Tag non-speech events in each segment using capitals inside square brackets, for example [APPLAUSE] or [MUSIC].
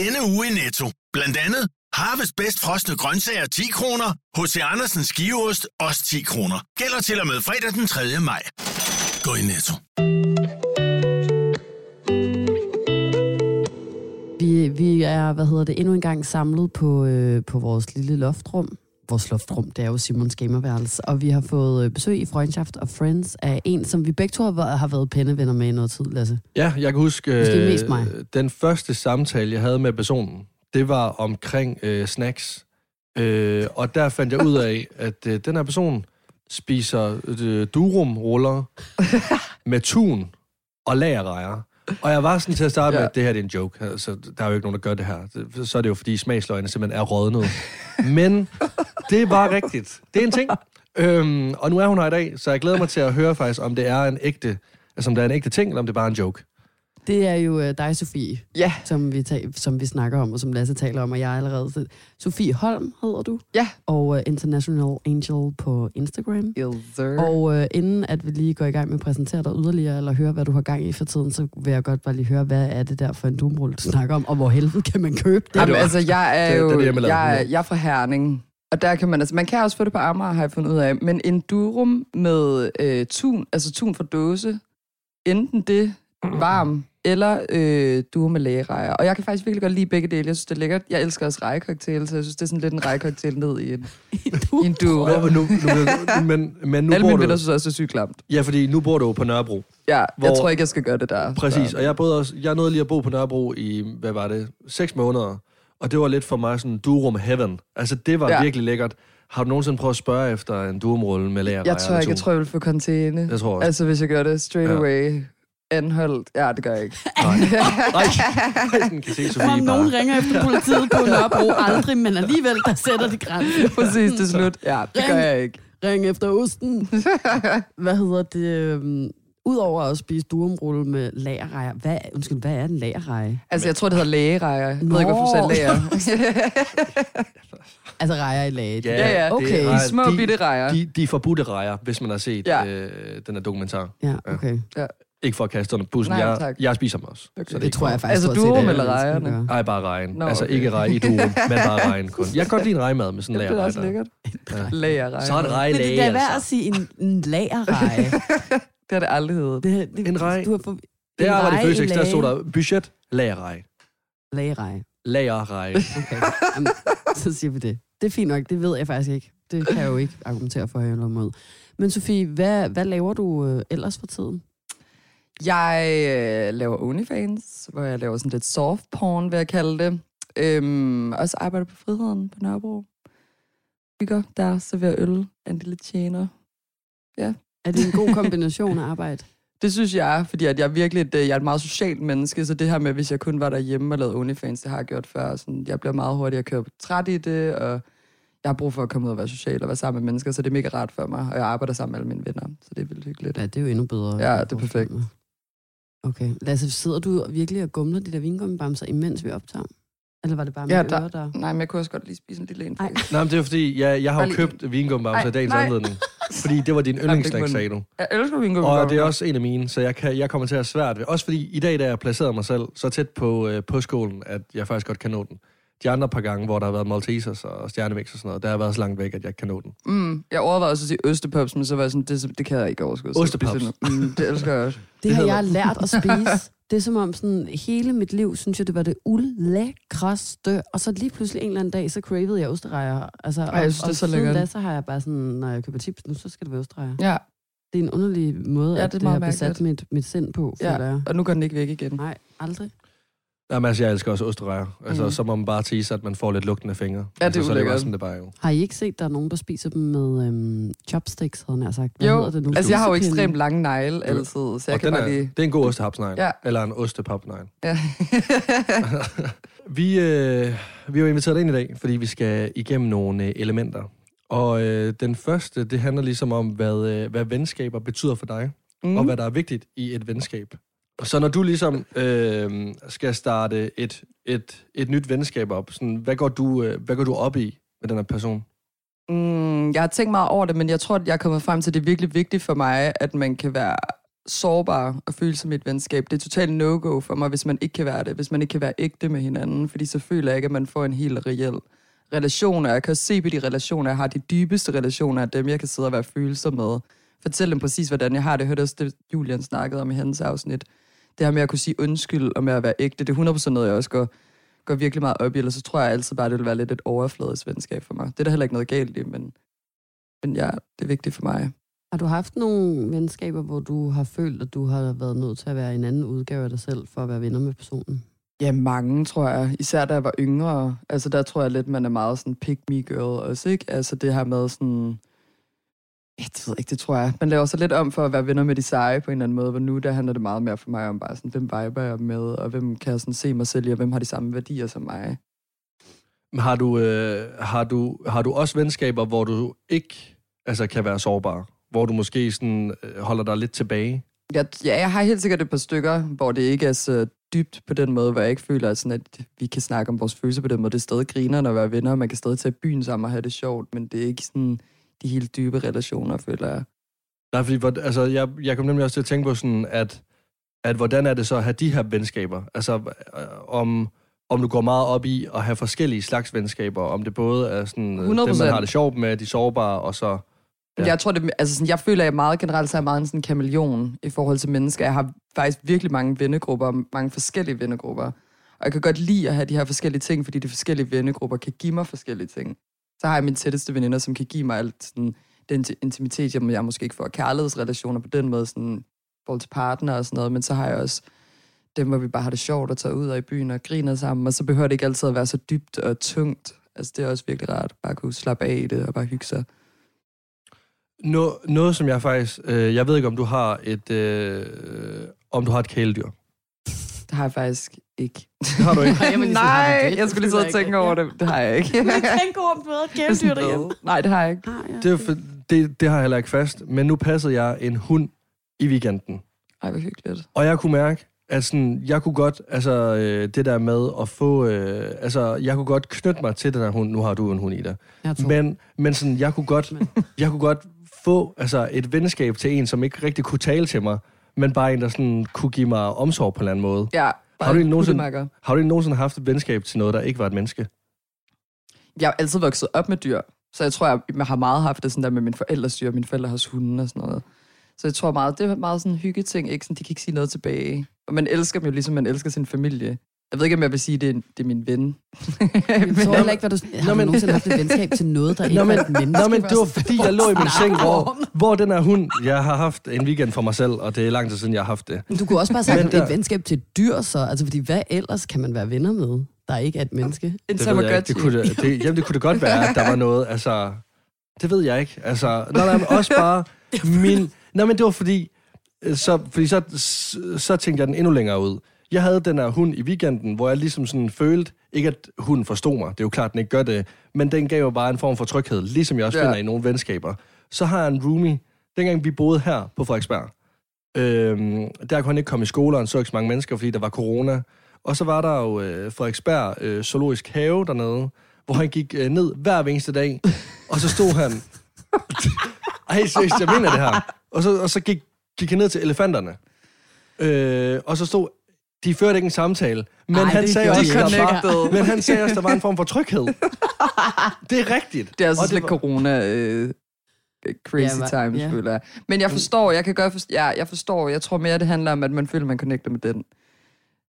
denne uge i Netto. Blandt andet Harvest Best frosne grøntsager 10 kroner, H.C. Andersens skiveost også 10 kroner. Gælder til og med fredag den 3. maj. Gå i Netto. Vi, vi er, hvad hedder det, endnu en gang samlet på, øh, på vores lille loftrum. Vores loftrum, det er jo Simons gamerværelse. Og vi har fået øh, besøg i Freundschaft og Friends af en, som vi begge to har været, pennevenner med i noget tid, Lasse. Ja, jeg kan huske, Måske øh, mest mig. den første samtale, jeg havde med personen, det var omkring øh, snacks. Øh, og der fandt jeg ud af, [LAUGHS] at øh, den her person spiser øh, durum-ruller [LAUGHS] med tun og lagerrejer. Og jeg var sådan til at starte med, Ja. at det her det er en joke. Altså, der er jo ikke nogen, der gør det her. Så er det jo, fordi smagsløgene simpelthen er rådnet. Men det var rigtigt. Det er en ting. Øhm, og nu er hun her i dag, så jeg glæder mig til at høre faktisk, om det er en ægte, altså om det er en ægte ting, eller om det er bare en joke. Det er jo øh, dig, Sofie, Ja, som vi, ta- som vi snakker om, og som Lasse taler om, og jeg allerede. Sofie Holm hedder du. Ja. Og øh, International Angel på Instagram. yes. Og øh, inden at vi lige går i gang med at præsentere dig yderligere, eller høre, hvad du har gang i for tiden, så vil jeg godt bare lige høre, hvad er det der for en dumrulle, du snakker om, og hvor helvede kan man købe det? Jamen, altså, jeg er det- jo det er det, jeg jeg, er- jeg er fra Herning. Og der kan man altså, man kan også få det på Amager, har jeg fundet ud af. Men en durum med øh, tun, altså tun fra dåse, enten det varm, eller øh, durum med lægerejer. Og jeg kan faktisk virkelig godt lide begge dele. Jeg synes, det er lækkert. Jeg elsker også rejecocktail, så jeg synes, det er sådan lidt en rejecocktail ned i en, [LAUGHS] i en durum. Og nu, nu, men, men nu Alle bor mine du... venner synes også, det er sygt klamt. Ja, fordi nu bor du jo på Nørrebro. Ja, jeg Hvor- tror ikke, jeg skal gøre det der. Præcis, Så. og jeg, boede også, jeg nåede lige at bo på Nørrebro i, hvad var det, seks måneder. Og det var lidt for mig sådan durum heaven. Altså, det var ja. Ja. virkelig lækkert. Har du nogensinde prøvet at spørge efter en durumrulle med lager? Jeg tror ikke, jeg tror, jeg vil få container. Jeg tror også. Altså, hvis jeg gør det straight Ja. away. Anholdt. Ja, det gør jeg ikke. Nej, [LAUGHS] Nej, sådan kan se om nogen bare. ringer efter politiet på Nørrebro aldrig, men alligevel, der sætter de grænsen. [LAUGHS] Præcis, det er slut. Ja, det gør jeg ikke. Ring efter osten. [LAUGHS] Hvad hedder det? øhm, Udover at spise durumrulle med lagerrejer, hvad, undskyld, hvad er en lagerreje? Altså, jeg tror, det hedder lægerejer. Jeg ved ikke, hvorfor du sagde læger. Altså rejer i lage. Ja, Ja, ja. det Okay. er- De små bitte rejer. De, de forbudte rejer, hvis man har set Ja. øh, den her dokumentar. Ja, okay. Ikke for at kaste under bussen. Nej, jeg, tak. jeg spiser dem også. Okay. Så det, er Det tror jeg faktisk Altså, durum eller rejerne? gør. Ej, bare rejen. Nå, altså okay. ikke rej i durum, men bare [LAUGHS] rejen kun. Jeg kan godt lide en rejmad med sådan en Det bliver også lagerrej. lækkert. Ja. Lægerejer. Så er det rej Men det er værd at altså. sige en, en lagerreje. [LAUGHS] Det har det aldrig heddet. Det, det, En rej. Du har for, Det er arbejde i reje, Føtex, der stod der budget, lagerrej. Lagerreje. Lagerrej. Okay. Jamen, så siger vi det. Det er fint nok, det ved jeg faktisk ikke. Det kan jeg jo ikke argumentere for eller mod. Men Sofie, hvad, hvad laver du øh, ellers for tiden? Jeg øh, laver OnlyFans, hvor jeg laver sådan lidt soft porn, vil jeg kalde det. Øhm, også arbejder på Friheden på Nørrebro. Bygger der, serverer øl af en lille tjener. Er det en god kombination af arbejde? [LAUGHS] Det synes jeg er, fordi at jeg er virkelig et, øh, jeg er et meget socialt menneske, så det her med, hvis jeg kun var derhjemme og lavede OnlyFans, det har jeg gjort før. Sådan, jeg bliver meget hurtigere kørt træt i det, og jeg har brug for at komme ud og være social og være sammen med mennesker, så det er mega rart for mig, og jeg arbejder sammen med alle mine venner, så det er vildt hyggeligt. Ja, det er jo endnu bedre. Ja, det er perfekt. Okay. Lasse, sidder du virkelig og gumler de der vingummibamser, imens vi optager? Eller var det bare mit Ja, der- øre, der... Nej, men jeg kunne også godt lige spise en lille en. Ej. Nej, men det er fordi, jeg, jeg har jo købt vingumbamser Ej, i dagens nej. anledning. Fordi det var din [LAUGHS] yndlingssnack, sagde du. Jeg elsker vingummi. Og det er også en af mine, så jeg, kan, jeg kommer til at have svært ved. Også fordi i dag, da jeg placerede mig selv så tæt på, øh, på skolen, at jeg faktisk godt kan nå den. De andre par gange, hvor der har været Maltesers og stjernemix og sådan noget, der har været så langt væk, at jeg ikke kan nå den. Mm, jeg overvejede også at sige østepops, men så var jeg sådan, det, det kan jeg ikke overskue. Nu. Mm, det elsker jeg også. Det har jeg lært at spise. [LAUGHS] Det er som om sådan, hele mit liv, synes jeg, det var det ulækreste. Og så lige pludselig en eller anden dag, så cravede jeg osterejer. Altså, Ej, jeg synes, det er så lækkert. da, så har jeg bare sådan, når jeg køber chips, nu så skal det være osterejer. Ja, Det er en underlig måde, Ja, det at er det, har besat mit, mit sind på, Ja. og nu går den ikke væk igen. Nej, aldrig. Jamen, altså, jeg elsker også osterejer. Altså, Mm. så må man bare tease, at man får lidt lugtende fingre. Ja, det er altså, så er det bare sådan, det bare jo. Har I ikke set, der er nogen, der spiser dem med øhm, chopsticks, havde jeg sagt? Hvad Jo, det nu? altså jeg har jo ekstremt lange negle altid, så jeg og kan bare er, lige... det er en god ostehapsnegl. Ja. Eller en ostepapnegl. Ja. [LAUGHS] Vi, øh, vi har inviteret dig ind i dag, fordi vi skal igennem nogle øh, elementer. Og øh, den første, det handler ligesom om, hvad, øh, hvad venskaber betyder for dig, mm. mm. og hvad der er vigtigt i et venskab. Så når du ligesom øh, skal starte et, et, et nyt venskab op, sådan, hvad, går du, øh, hvad går du op i med den her person? Mm, jeg har tænkt meget over det, men jeg tror, at jeg er kommet frem til, at det er virkelig vigtigt for mig, at man kan være sårbar og følsom i et venskab. Det er totalt no-go for mig, hvis man ikke kan være det. Hvis man ikke kan være ægte med hinanden. Fordi så føler jeg ikke, at man får en helt reel relation. Og jeg kan også se på de relationer, jeg har de dybeste relationer af dem, jeg kan sidde og være følsom med. Fortæl dem præcis, hvordan jeg har det. Jeg hørte også det, Julian snakkede om i hendes afsnit. Det her med at kunne sige undskyld og med at være ægte, det er 100% noget, jeg også går, går virkelig meget op i. Eller så tror jeg altid bare, det vil være lidt et overfladisk venskab for mig. Det er der heller ikke noget galt i, men, men ja, det er vigtigt for mig. Har du haft nogle venskaber, hvor du har følt, at du har været nødt til at være en anden udgave af dig selv, for at være venner med personen? Ja, mange, tror jeg. Især da jeg var yngre. Altså, der tror jeg lidt, man er meget sådan pick me girl også, ikke? Altså, det her med sådan... Ja, det ved jeg ikke, det tror jeg. Man laver sig lidt om for at være venner med de seje på en eller anden måde, hvor nu der handler det meget mere for mig om bare sådan, hvem viber jeg med, og hvem kan jeg sådan se mig selv i, og hvem har de samme værdier som mig. Har du, øh, har, du, har du også venskaber, hvor du ikke altså, kan være sårbar? Hvor du måske sådan, øh, holder dig lidt tilbage? Jeg, ja, jeg har helt sikkert et par stykker, hvor det ikke er så dybt på den måde, hvor jeg ikke føler, at, sådan, at vi kan snakke om vores følelser på den måde. Det er stadig griner at være venner, og man kan stadig tage byen sammen og have det sjovt, men det er ikke sådan de helt dybe relationer, føler jeg. Nej, fordi hvor, altså, jeg, jeg kom nemlig også til at tænke på sådan, at, at hvordan er det så at have de her venskaber? Altså, øh, om, om du går meget op i at have forskellige slags venskaber, om det både er sådan, øh, dem, 100%. man har det sjovt med, de sårbare, og så... Ja. Jeg tror, det, altså sådan, jeg føler, at jeg meget generelt så er meget en sådan kameleon i forhold til mennesker. Jeg har faktisk virkelig mange vennegrupper, mange forskellige vennegrupper. Og jeg kan godt lide at have de her forskellige ting, fordi de forskellige vennegrupper kan give mig forskellige ting. Så har jeg mine tætteste veninder, som kan give mig alt sådan, den ti- intimitet, jeg, jeg måske ikke får. Kærlighedsrelationer på den måde, sådan, forhold til partner og sådan noget. Men så har jeg også dem, hvor vi bare har det sjovt og tager ud og i byen og griner sammen. Og så behøver det ikke altid at være så dybt og tungt. Altså, det er også virkelig rart. Bare at kunne slappe af i det og bare hygge sig. Nå, noget, som jeg faktisk... Øh, jeg ved ikke, om du har et... Øh, om du har et kæledyr. Det har jeg faktisk ikke. Det har du ikke. [LAUGHS] Nej, jeg Nej, det? skulle lige sidde og tænke over det. Det har jeg ikke. Tænk over, om du havde et kæledyr [LAUGHS] derhjemme. Nej, det har jeg ikke. Ah, ja. Det, er, for, det, det har jeg heller ikke fast. Men nu passede jeg en hund i weekenden. Ej, hvor hyggeligt. Og jeg kunne mærke, at sådan, jeg kunne godt, altså øh, det der med at få, øh, altså jeg kunne godt knytte mig til den her hund. Nu har du en hund i dig. Men, men sådan, jeg kunne godt, Men- jeg kunne godt få altså, et venskab til en, som ikke rigtig kunne tale til mig, men bare en, der sådan, kunne give mig omsorg på en eller anden måde. Ja, Har du nogensinde-. Har du nogensinde haft et venskab til noget, der ikke var et menneske? Jeg har altid vokset op med dyr, så jeg tror, jeg, jeg har meget haft det sådan der med mine forældres dyr, mine forældre har hunde og sådan noget. Så jeg tror meget, det er meget sådan en hyggeting, ikke? Sådan, de kan ikke sige noget tilbage. Og man elsker dem jo ligesom man elsker sin familie. Jeg ved ikke, om jeg vil sige, at det er, det er min ven. jeg tror [LAUGHS] heller ikke, hvad du... Har Nå, du men- nogensinde haft et venskab til noget, der ikke Nå, men, var et menneske? nå, men det var fordi, jeg lå i min seng, hvor, hvor den her hund... Jeg har haft en weekend for mig selv, og det er lang tid siden, jeg har haft det. Du kunne også bare sige Men der- et venskab til dyr, så. Altså, fordi hvad ellers kan man være venner med, der ikke er et menneske? En Det, ved jeg ikke. det, kunne, det, det, jamen, det kunne det godt være, at der var noget, altså... Det ved jeg ikke. Altså, nej, nej, men også bare [LAUGHS] min... Nej, men det var fordi... øh, Så, fordi så, så, så tænkte jeg den endnu længere ud. Jeg havde den her hund i weekenden, hvor jeg ligesom sådan følte, ikke at hunden forstod mig, det er jo klart, den ikke gør det, men den gav jo bare en form for tryghed, ligesom jeg også Ja. finder i nogle venskaber. Så har jeg en roomie, dengang vi boede her på Frederiksberg. Øhm, der kunne han ikke komme i skole, og han så ikke så mange mennesker, fordi der var corona. Og så var der jo øh, Frederiksberg øh, Zoologisk Have dernede, hvor han gik øh, ned hver eneste dag, og så stod han... [LAUGHS] Ej, seriøst, jeg mener det her. Og så, og så gik, gik han ned til elefanterne. Øh, og så stod... De førte ikke en samtale, men Ej, han det sagde også, de var, Connected. men han sagde også, der var en form for tryghed. [LAUGHS] Det er rigtigt. Det er altså Og lidt var- corona øh, crazy Ja, times, ja. føler jeg. Men jeg forstår, jeg kan godt forstå, ja, jeg forstår, jeg tror mere, det handler om, at man føler, man connecter med den.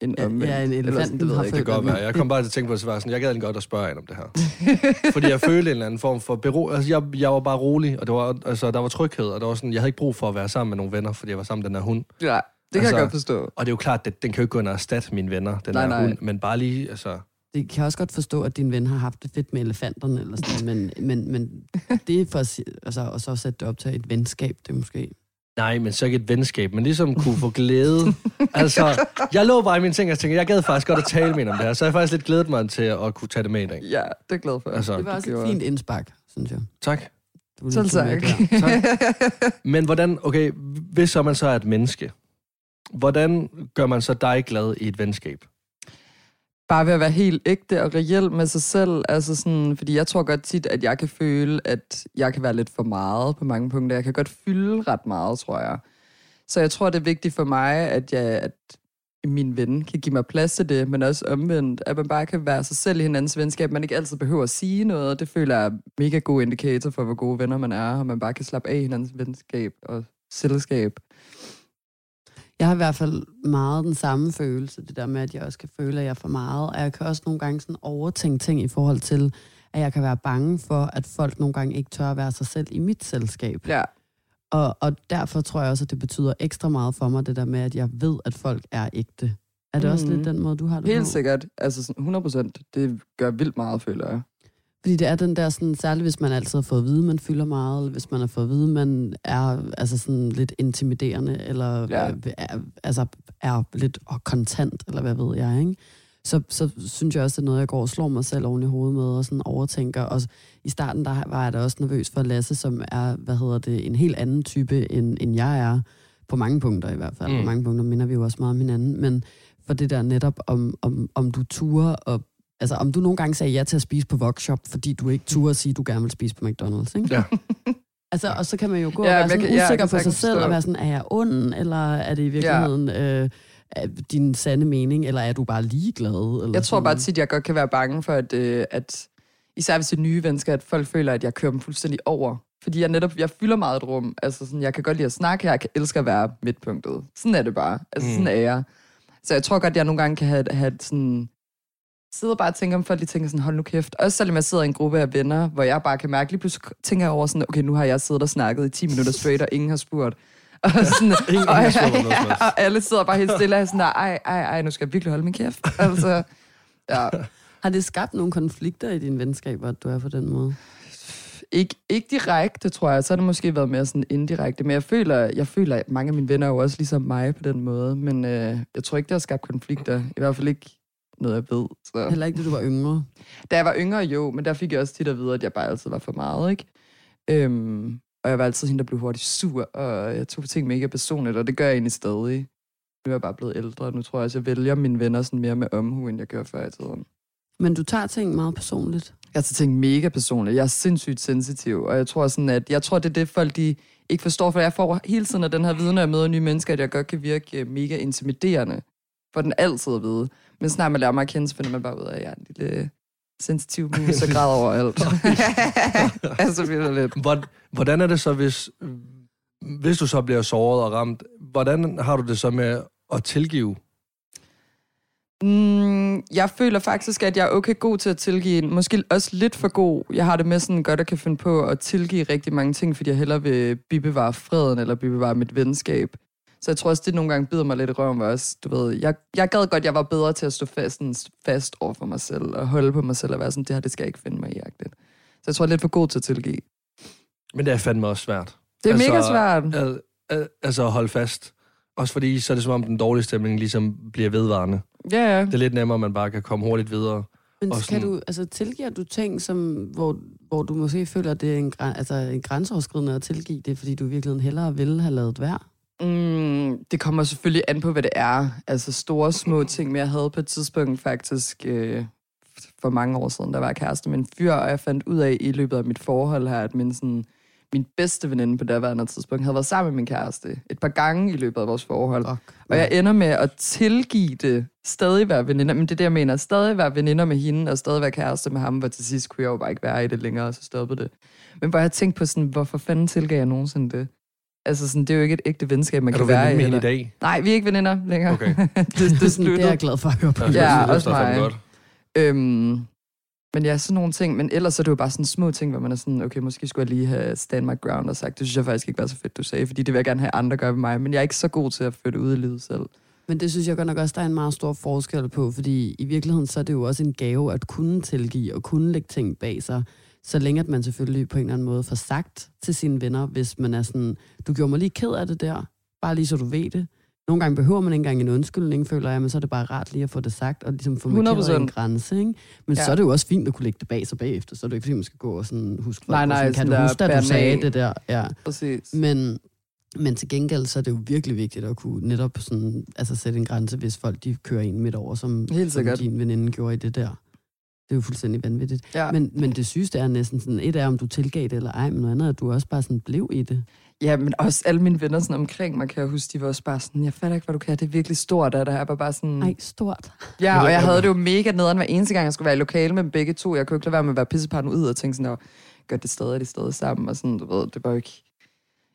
End Ja, omvendt. ja, en Eller elefant sådan, det ved jeg ikke. Det kan godt være. Jeg kom bare til at tænke på, at det var sådan, jeg gad godt at spørge hende om det her. [LAUGHS] Fordi jeg følte en eller anden form for bero... Altså, jeg, jeg var bare rolig, og det var, altså, der var tryghed, og der var sådan, jeg havde ikke brug for at være sammen med nogle venner, fordi jeg var sammen med den her hund. Ja, det kan Altså, jeg godt forstå. Og det er jo klart, at den kan jo ikke gå ind og erstatte mine venner, den Nej, her nej. hund, men bare lige, altså... Det kan jeg også godt forstå, at din ven har haft det fedt med elefanterne, eller sådan, men, men, men det er for at, altså, og så sætte det op til et venskab, det er måske... Nej, men så ikke et venskab, men ligesom kunne få glæde. [LAUGHS] altså, jeg lå bare i mine ting, og jeg tænkte, jeg gad faktisk godt at tale med om det her, så jeg har faktisk lidt glædet mig til at kunne tage det med i dag. Ja, det er glad for. Altså, Det var også et fint indspark, synes jeg. Tak. Selv tak. der. [LAUGHS] Men hvordan, okay, hvis så man så er et menneske, hvordan gør man så dig glad i et venskab? Bare ved at være helt ægte og reelt med sig selv. Altså sådan, fordi jeg tror godt tit, at jeg kan føle, at jeg kan være lidt for meget på mange punkter. Jeg kan godt fylde ret meget, tror jeg. Så jeg tror, det er vigtigt for mig, at, jeg, at min ven kan give mig plads til det, men også omvendt, at man bare kan være sig selv i hinandens venskab. Man ikke altid behøver at sige noget. Det føler jeg er mega god indikator for, hvor gode venner man er, og man bare kan slappe af i hinandens venskab og selskab. Jeg har i hvert fald meget den samme følelse, det der med, at jeg også kan føle, at jeg er for meget. Og jeg kan også nogle gange sådan overtænke ting i forhold til, at jeg kan være bange for, at folk nogle gange ikke tør at være sig selv i mit selskab. Ja, Og, og derfor tror jeg også, at det betyder ekstra meget for mig, det der med, at jeg ved, at folk er ægte. Er det mm. også lidt den måde, du har det helt på? sikkert. Altså sådan 100 procent. Det gør vildt meget, føler jeg. Fordi det er den der, sådan, særligt hvis man altid har fået at vide, man fylder meget, eller hvis man har fået at vide, man er altså sådan lidt intimiderende, eller Ja. ja. er, altså er lidt kontant, eller hvad ved jeg, ikke? Så, så synes jeg også, det er noget, jeg går og slår mig selv oven i hovedet med, og sådan overtænker. Og i starten, der var jeg da også nervøs for Lasse, som er, hvad hedder det, en helt anden type, end, end jeg er. På mange punkter i hvert fald. Mm. På mange punkter minder vi jo også meget om hinanden. Men for det der netop, om, om, om du turer og Altså, om du nogle gange sagde ja til at spise på Vokshop, fordi du ikke turde at sige, at du gerne vil spise på McDonald's, ikke? Ja. [LAUGHS] Altså, og så kan man jo gå Ja, og være sådan kan- ja, usikker kan på sig selv, og være sådan, er jeg ond, eller er det i virkeligheden øh, er din sande mening, eller er du bare ligeglad? Eller Jeg tror sådan? bare tit, jeg godt kan være bange for, at, øh, at især hvis det er nye mennesker, at folk føler, at jeg kører dem fuldstændig over. Fordi jeg netop, jeg fylder meget et rum. Altså sådan, jeg kan godt lide at snakke, jeg kan elske at være midtpunktet. Sådan er det bare. Altså Mm. sådan er jeg. Så jeg tror godt, jeg nogle gange kan have, have sådan sidder bare og tænker, om folk lige tænker sådan, hold nu kæft. Også selvom jeg sidder i en gruppe af venner, hvor jeg bare kan mærke, lige pludselig tænker jeg over sådan, okay, nu har jeg siddet og snakket i 10 minutter straight, og ingen har spurgt. [LAUGHS] Og, sådan, Ingen- ingen har spurgt om noget som helst. og alle sidder bare helt stille og sådan der, ej, ej, ej, nu skal jeg virkelig holde min kæft. [LAUGHS] Altså, ja. Har det skabt nogle konflikter i dine venskaber, at du er på den måde? Ikke, ikke direkte, tror jeg. Så har det måske været mere sådan indirekte. Men jeg føler, jeg føler, at mange af mine venner er jo også ligesom mig på den måde. Men øh, jeg tror ikke, det har skabt konflikter. I hvert fald ikke noget, jeg ved. Så. Heller ikke, da du var yngre. Da jeg var yngre, jo, men der fik jeg også tit at vide, at jeg bare altid var for meget, ikke? Øhm, og jeg var altid hende, der blev hurtigt sur, og jeg tog ting mega personligt, og det gør jeg egentlig stadig. Nu er jeg bare blevet ældre, og nu tror jeg også, jeg vælger mine venner sådan mere med omhu, end jeg gjorde før i tiden. Men du tager ting meget personligt. Jeg tager ting mega personligt. Jeg er sindssygt sensitiv, og jeg tror sådan, at jeg tror, det er det, folk de ikke forstår, for jeg får hele tiden af den her viden, når jeg møder nye mennesker, at jeg godt kan virke øh, mega intimiderende. For den altid at vide. Men snart man lærer mig at kende, så finder man bare ud af, at jeg er en lille sensitiv mus og græder over alt. [LAUGHS] altså, virkelig lidt. Hvor- Hvordan er det så, hvis, hvis du så bliver såret og ramt, hvordan har du det så med at tilgive? Mm, jeg føler faktisk, at jeg er okay god til at tilgive. Måske også lidt for god. Jeg har det med sådan godt at kan finde på at tilgive rigtig mange ting, fordi jeg hellere vil bibevare freden eller bibevare mit venskab. Så jeg tror også, det nogle gange bider mig lidt i røven, også, du ved, jeg, jeg gad godt, jeg var bedre til at stå fast, sådan, fast over for mig selv, og holde på mig selv, og være sådan, det her, det skal jeg ikke finde mig i, agtigt. Så jeg tror, jeg er lidt for god til at tilgive. Men det er fandme også svært. Det er Altså, mega svært. Al, al, altså at holde fast. Også fordi, så er det som om, den dårlige stemning ligesom bliver vedvarende. Ja, ja. Det er lidt nemmere, at man bare kan komme hurtigt videre. Men Og kan sådan- du, altså tilgiver du ting, som, hvor, hvor du måske føler, at det er en, altså, en grænseoverskridende at tilgive det, fordi du i virkeligheden hellere ville have lavet være? Mm, det kommer selvfølgelig an på, hvad det er. Altså store, små ting, men jeg havde på et tidspunkt faktisk øh, for mange år siden, der var kæreste med en fyr, og jeg fandt ud af i løbet af mit forhold her, at min, sådan, min bedste veninde på daværende tidspunkt havde været sammen med min kæreste et par gange i løbet af vores forhold. Fuck. Og jeg ender med at tilgive det, stadig være veninder, men det er det, jeg mener, stadig være veninder med hende, og stadig være kæreste med ham, hvor til sidst kunne jeg jo bare ikke være i det længere, og så stoppede det. Men hvor jeg tænkte på sådan, hvorfor fanden tilgav jeg nogensinde det? Altså sådan, det er jo ikke et ægte venskab, man Er kan du være veninde i. med hende i eller- dag? Nej, vi er ikke veninder længere. Okay. det, [LAUGHS] det Det, det er jeg glad for at høre på. Ja, det også er mig. Godt. Øhm, men ja, sådan nogle ting. Men ellers er det jo bare sådan små ting, hvor man er sådan, okay, måske skulle jeg lige have stand my ground og sagt, det synes jeg faktisk ikke var så fedt, du sagde, fordi det vil jeg gerne have andre gøre ved mig. Men jeg er ikke så god til at føre det ud i livet selv. Men det synes jeg godt nok også, der er en meget stor forskel på, fordi i virkeligheden så er det jo også en gave at kunne tilgive og kunne lægge ting bag sig, så længe at man selvfølgelig på en eller anden måde får sagt til sine venner, hvis man er sådan, du gjorde mig lige ked af det der, bare lige så du ved det. Nogle gange behøver man ikke engang en undskyldning, føler jeg, men så er det bare rart lige at få det sagt, og ligesom få markeret en 100%. grænse, ikke? Men ja. Så er det jo også fint at kunne lægge det bag sig bagefter, så er det ikke fordi, man skal gå og sådan huske, Nej, nej, sådan, kan du huske, at du sagde det der? Ja. Præcis. Men, men til gengæld, så er det jo virkelig vigtigt at kunne netop sådan, altså sætte en grænse, hvis folk de kører en midt over, som, Helt som din veninde gjorde i det der. Det er jo fuldstændig vanvittigt. Ja. Men, men det sygeste er næsten sådan, et er, om du tilgav det eller ej, men noget andet er, at du også bare sådan blev i det. Ja, men også alle mine venner sådan omkring mig, kan jeg huske, de var også bare sådan, jeg fatter ikke, hvad du kan, det er virkelig stort, at det her var bare sådan... Ej, stort. Ja, og jeg havde det jo mega nederen hver eneste gang, jeg skulle være i lokale med begge to. Jeg kunne ikke lade være med at være pisseparten ud og tænke sådan, "Nå, gør det stadig, er de stadig sammen, og sådan, du ved, det var jo ikke...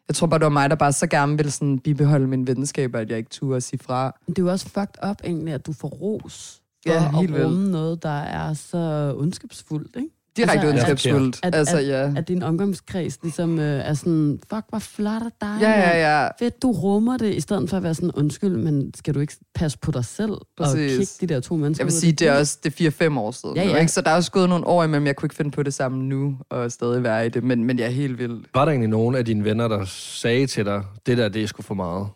Jeg tror bare, det var mig, der bare så gerne ville sådan bibeholde mine venskaber, at jeg ikke turde sige fra. Men Det er jo også fucked up egentlig, at du får ros Ja, helt at rumme noget, der er så ondskabsfuldt, ikke? Direkte Altså, altså, at- ondskabsfuldt. at- Altså, at- ja. At din omgangskreds ligesom øh, er sådan, fuck, hvor flot af dig, Ja, ja, ja. Fedt, du rummer det, i stedet for at være sådan, undskyld, men skal du ikke passe på dig selv Præcis. og kigge de der to mennesker Jeg vil sige, det er også det er 4-5 år siden. Ja, nu, ja. Ikke? Så der er også gået nogle år imellem, jeg kunne ikke finde på det samme nu, og stadig være i det. Men, men jeg er helt vild. Var der egentlig nogen af dine venner, der sagde til dig, det der, det er sgu for meget?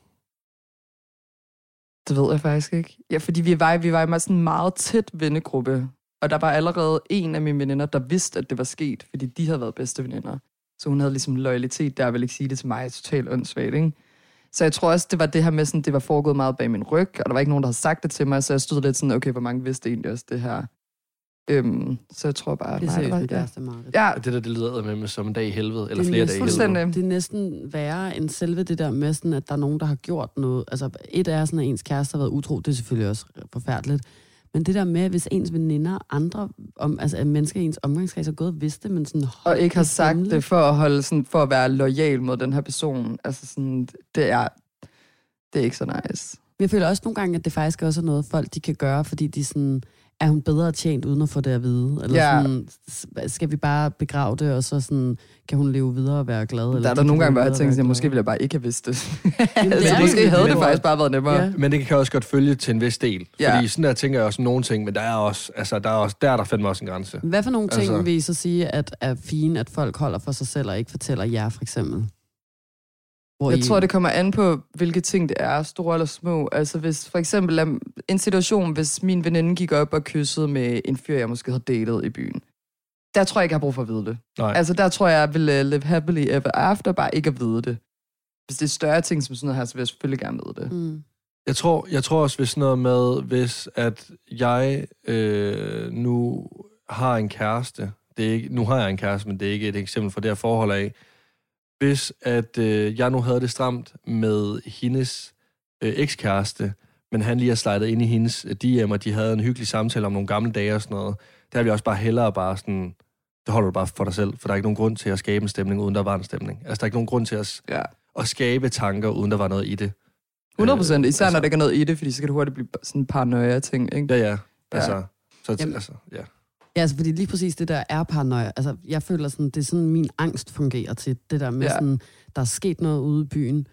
Det ved jeg faktisk ikke. Ja, fordi vi var, vi var i en sådan meget tæt vennegruppe, og der var allerede en af mine veninder, der vidste, at det var sket, fordi de havde været bedste veninder. Så hun havde ligesom loyalitet der, vil ikke sige det til mig, totalt åndssvagt, ikke? Så jeg tror også, det var det her med, sådan, det var foregået meget bag min ryg, og der var ikke nogen, der havde sagt det til mig, så jeg stod lidt sådan, okay, hvor mange vidste egentlig også det her? Øhm, så jeg tror bare, Det er seriøst mit ja. værste mareridt. ja, Det der, det lyder med, med som en dag i helvede, eller Det er flere næsten- dage i helvede. Det er næsten værre end selve det der med, sådan, at der er nogen, der har gjort noget. Altså, et er sådan, at ens kæreste har været utro, det er selvfølgelig også forfærdeligt. Men det der med, hvis ens veninder, andre, om, altså at mennesker i ens omgangskreds har gået og vidst det, men sådan og ikke har sagt hemmeligt. det for at holde sådan, for at være lojal mod den her person. Altså sådan, det er, det er ikke så nice. Men jeg føler også nogle gange, at det faktisk også er noget, folk de kan gøre, fordi de sådan, er hun bedre tjent uden at få det at vide? Eller Ja. sådan, skal vi bare begrave det, og så sådan, kan hun leve videre og være glad? Eller Der er de der nogle gange, hvor jeg tænker, være sådan, måske ville jeg bare ikke have vidst det. [LAUGHS] det altså, er måske det. havde det Men- faktisk bare været nemmere. Ja. Men det kan også godt følge til en vis del. Ja. Fordi sådan der tænker jeg også nogle ting, men der er også, altså, der er også, der er der fandme også en grænse. Hvad for nogle ting Altså- altså... vil I så sige, at er fine, at folk holder for sig selv og ikke fortæller jer, for eksempel? Hvor Jeg I, tror, det kommer an på, hvilke ting det er, store eller små. Altså hvis for eksempel en situation, hvis min veninde gik op og kyssede med en fyr, jeg måske havde datet i byen. Der tror jeg ikke, jeg har brug for at vide det. Nej. Altså der tror jeg, jeg vil uh, live happily ever after, bare ikke at vide det. Hvis det er større ting som sådan noget her, så vil jeg selvfølgelig gerne vide det. Mm. Jeg tror, jeg tror også, hvis sådan noget med, hvis at jeg øh, nu har en kæreste, det er ikke, nu har jeg en kæreste, men det er ikke et eksempel for det her forhold af, hvis at øh, jeg nu havde det stramt med hendes øh, ekskæreste, men han lige har slidet ind i hendes øh, DM, og de havde en hyggelig samtale om nogle gamle dage og sådan noget, der vil jeg også bare hellere bare sådan, det holder du bare for dig selv, for der er ikke nogen grund til at skabe en stemning, uden der var en stemning. Altså, der er ikke nogen grund til at, Ja. at skabe tanker, uden der var noget i det. 100 procent, Øh, især når altså- der ikke er noget i det, fordi så kan det hurtigt blive sådan en paranoia ting, ikke? Ja, ja. Altså, så, Jamen- altså, ja. Ja, altså, fordi lige præcis det der er paranoia. Altså, jeg føler sådan, det er sådan, min angst fungerer til det der med Ja. ja. sådan, der er sket noget ude i byen.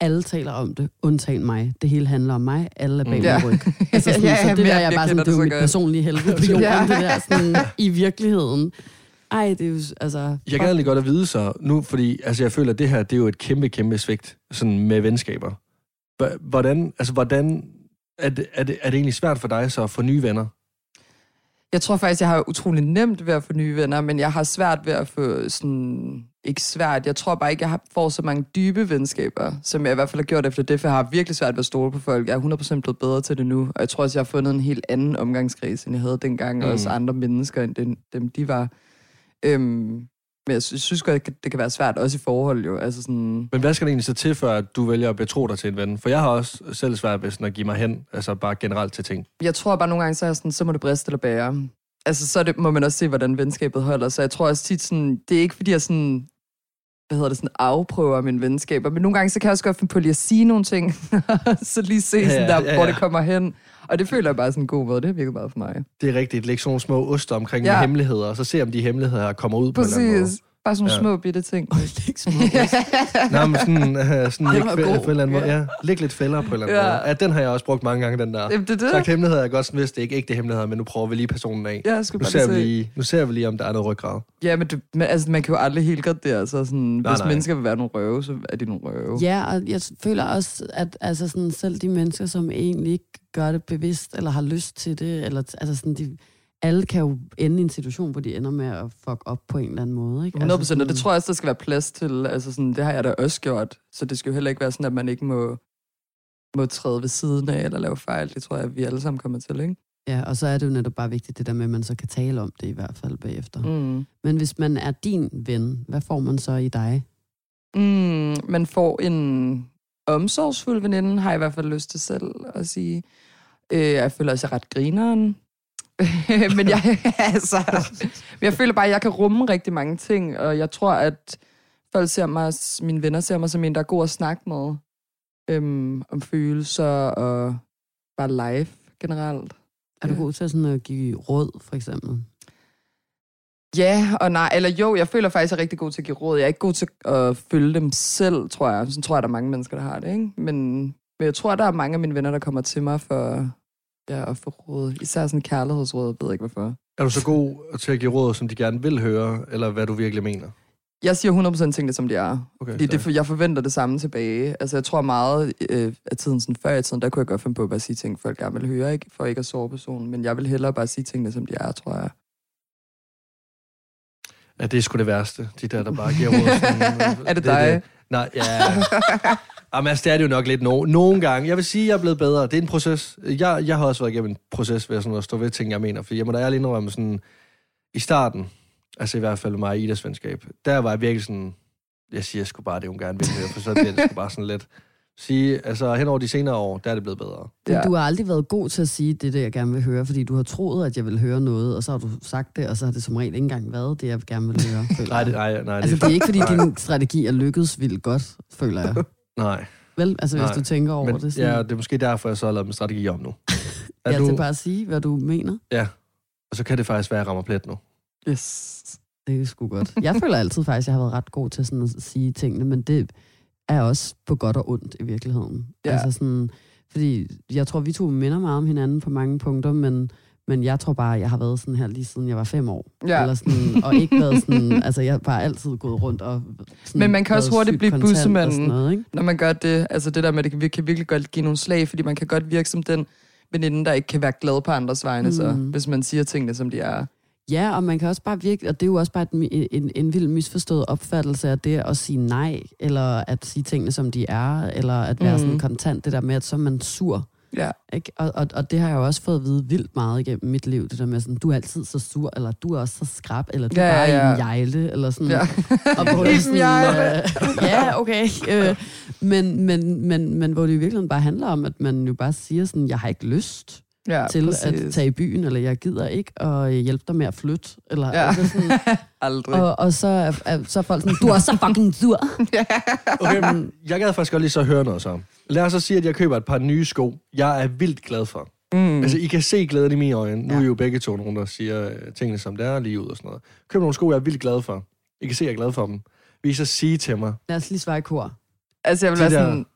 Alle taler om det, undtagen mig. Det hele handler om mig. Alle er bag Mm. min Ja. ryg. [LAUGHS] Altså, sådan, Ja, så det jamen, der jeg- er jeg bare sådan, det er det jo så mit godt. personlige helvede på jorden, Ja. det der sådan, i virkeligheden. Ej, det er jo, altså... Jeg kan egentlig godt at vide så nu, fordi altså, jeg føler, at det her, det er jo et kæmpe, kæmpe svigt sådan med venskaber. Hvordan, altså, hvordan er det, er, det, er det egentlig svært for dig så at få nye venner? Jeg tror faktisk, jeg har utrolig nemt ved at få nye venner, men jeg har svært ved at få sådan... Ikke svært. Jeg tror bare ikke, jeg har, får så mange dybe venskaber, som jeg i hvert fald har gjort efter det, for jeg har virkelig svært ved at stole på folk. Jeg er 100% blevet bedre til det nu, og jeg tror også, jeg har fundet en helt anden omgangskreds, end jeg havde dengang, mm. og også andre mennesker, end dem, dem de var. Øhm, men jeg synes, godt, det kan være svært, også i forhold jo. Altså sådan, Men hvad skal det egentlig så til, for at du vælger at betro dig til en ven? For jeg har også selv svært ved sådan at give mig hen, altså bare generelt til ting. jeg tror bare nogle gange, så, er sådan, så må det briste eller bære. Altså, så det, må man også se, hvordan venskabet holder. Så jeg tror også tit sådan, det er ikke fordi, jeg sådan, hvad hedder det, sådan afprøver mine venskaber. Men nogle gange, så kan jeg også godt finde på lige at sige nogle ting. [LAUGHS] så lige se sådan Ja, der, ja, hvor ja. det kommer hen. Og det føler jeg bare sådan en god måde. Det virket meget for mig. Det er rigtigt. Læg sådan nogle små oster omkring Ja. hemmeligheder, og så se, om de hemmeligheder kommer ud på en eller anden måde. Bare sådan nogle Ja. små bitte ting. Ikke små. [LAUGHS] Nej, men sådan, uh, sådan god. på en eller anden måde. Ja, læg lidt fælder på en eller anden Ja. måde. Ja, den har jeg også brugt mange gange, den der. Jamen, det er det. Sagt hemmeligheder er godt sådan, hvis det ikke ægte hemmeligheder, men nu prøver vi lige personen af. Ja, jeg Nu bare ser, lige vi se. lige, nu ser vi lige, om der er noget ryggrad. Ja, men, det, men altså, man kan jo aldrig helt godt det. Altså, sådan, Nej, hvis nej. mennesker vil være nogle røve, så er de nogle røve. Ja, og jeg føler også, at altså sådan, selv de mennesker, som egentlig ikke gør det bevidst, eller har lyst til det, eller altså sådan, de, alle kan jo ende i en situation, hvor de ender med at fuck op på en eller anden måde. Ikke? 100 Altså procent, og det tror jeg også, der skal være plads til. Altså sådan, det har jeg da også gjort. Så det skal jo heller ikke være sådan, at man ikke må, må træde ved siden af eller lave fejl. Det tror jeg, vi alle sammen kommer til, ikke? Ja, og så er det jo netop bare vigtigt det der med, at man så kan tale om det i hvert fald bagefter. Mm. Men hvis man er din ven, hvad får man så i dig? Mm, man får en omsorgsfuld veninde, har jeg i hvert fald lyst til selv at sige. Øh, jeg føler også, jeg er ret grineren. [LAUGHS] men jeg, [LAUGHS] altså, jeg føler bare, at jeg kan rumme rigtig mange ting, og jeg tror, at folk ser mig, mine venner ser mig som en, der er god at snakke med øhm, om følelser og bare life generelt. Er du god til sådan at give råd, for eksempel? Ja og nej, eller jo, jeg føler faktisk, at jeg er rigtig god til at give råd. Jeg er ikke god til at følge dem selv, tror jeg. Sådan tror jeg, der er mange mennesker, der har det, ikke? Men, men jeg tror, der er mange af mine venner, der kommer til mig for ja, at få råd. Især sådan kærlighedsråd, jeg ved ikke hvorfor. Er du så god til at give råd, som de gerne vil høre, eller hvad du virkelig mener? Jeg siger 100% tingene, som de er. Okay, Fordi det, jeg forventer det samme tilbage. Altså, jeg tror meget øh, af tiden, sådan før i tiden, der kunne jeg godt finde på at bare sige ting, folk gerne vil høre, ikke? for ikke at såre personen. Men jeg vil hellere bare sige tingene, som de er, tror jeg. Ja, det er sgu det værste. De der, der bare giver råd. Sådan, [LAUGHS] Er det dig? Nej, ja. [LAUGHS] Jamen, altså, det er det jo nok lidt no- nogle gange. Jeg vil sige, at jeg er blevet bedre. Det er en proces. Jeg, jeg har også været igennem en proces ved sådan at stå ved ting, jeg mener. For jeg må da ærligt indrømme sådan, i starten, altså i hvert fald mig og Idas venskab, der var jeg virkelig sådan, jeg siger sgu bare det, hun gerne vil høre, for så bliver det sgu bare sådan lidt. Sige, altså hen over de senere år, der er det blevet bedre. Men Ja. du har aldrig været god til at sige det, der jeg gerne vil høre, fordi du har troet, at jeg vil høre noget, og så har du sagt det, og så har det som regel ikke engang været det, jeg gerne vil høre. [LAUGHS] føler Nej, det, nej, nej, Altså, det, det er ikke, fordi [LAUGHS] din strategi er lykkedes vildt godt, føler jeg. Nej. Vel, altså hvis Nej, du tænker over Men det sådan. ja, det er måske derfor, jeg så har lavet min strategi om nu. [LAUGHS] Er ja, du, til bare at sige, hvad du mener. ja, og så kan det faktisk være, at jeg rammer plet nu. Yes. Det er sgu godt. Jeg føler altid faktisk, at jeg har været ret god til sådan at sige tingene, men det er også på godt og ondt i virkeligheden. Ja. Altså sådan, fordi jeg tror, vi to minder meget om hinanden på mange punkter, men, men jeg tror bare, jeg har været sådan her lige siden jeg var fem år. Ja. Eller sådan, og ikke været sådan, [LAUGHS] altså jeg har bare altid gået rundt og sådan Men man kan også hurtigt blive bussemanden. sådan Noget, ikke? Når man gør det, altså det der med, at det kan, virkelig godt give nogle slag, fordi man kan godt virke som den veninde, der ikke kan være glad på andres vegne, mm. så, hvis man siger tingene, som de er. Ja, og man kan også bare virke, og det er jo også bare et, en, en vild misforstået opfattelse af det at sige nej, eller at sige tingene, som de er, eller at være mm. sådan kontant, det der med, at så er man sur. Ja. Ikke? Og, og, og det har jeg jo også fået at vide vildt meget igennem mit liv, det der med sådan, du er altid så sur, eller du er også så skrab, eller du er Ja, bare ja, ja. en jejle, eller sådan. Ja. Og hvor [LAUGHS] det er En sådan, jejle. øh, ja, okay. Øh, men, men, men, men hvor det i virkeligheden bare handler om, at man jo bare siger sådan, jeg har ikke lyst ja til præcis. at tage i byen, eller jeg gider ikke at hjælpe dig med at flytte. Eller, Ja. altså sådan, [LAUGHS] Aldrig. og, og så, er, er, så er folk sådan, du er så fucking sur. [LAUGHS] Okay, men jeg gad faktisk godt lige så høre noget så. Lad os så sige, at jeg køber et par nye sko, jeg er vildt glad for. Mm. Altså, I kan se glæden i mine øjne. Nu Ja. er I jo begge to nogen, der siger øh, tingene, som det er, lige ud og sådan noget. Køb nogle sko, jeg er vildt glad for. I kan se, at jeg er glad for dem. Vil I så sige til mig, Lad os lige svare i kor. Altså, jeg vil være der- sådan,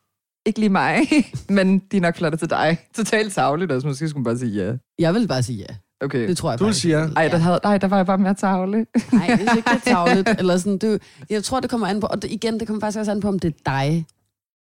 ikke lige mig, [LAUGHS] men de er nok flotte til dig. Totalt tavligt, altså måske skulle man bare sige ja. Jeg vil bare sige ja. Okay. Det tror jeg du vil faktisk. sige ja? Ej, der, havde, nej, der var jeg bare mere tavlig. Nej, det er ikke det tavligt. Eller sådan, det, jeg tror, det kommer an på, og det, igen, det kommer faktisk også an på, om det er dig,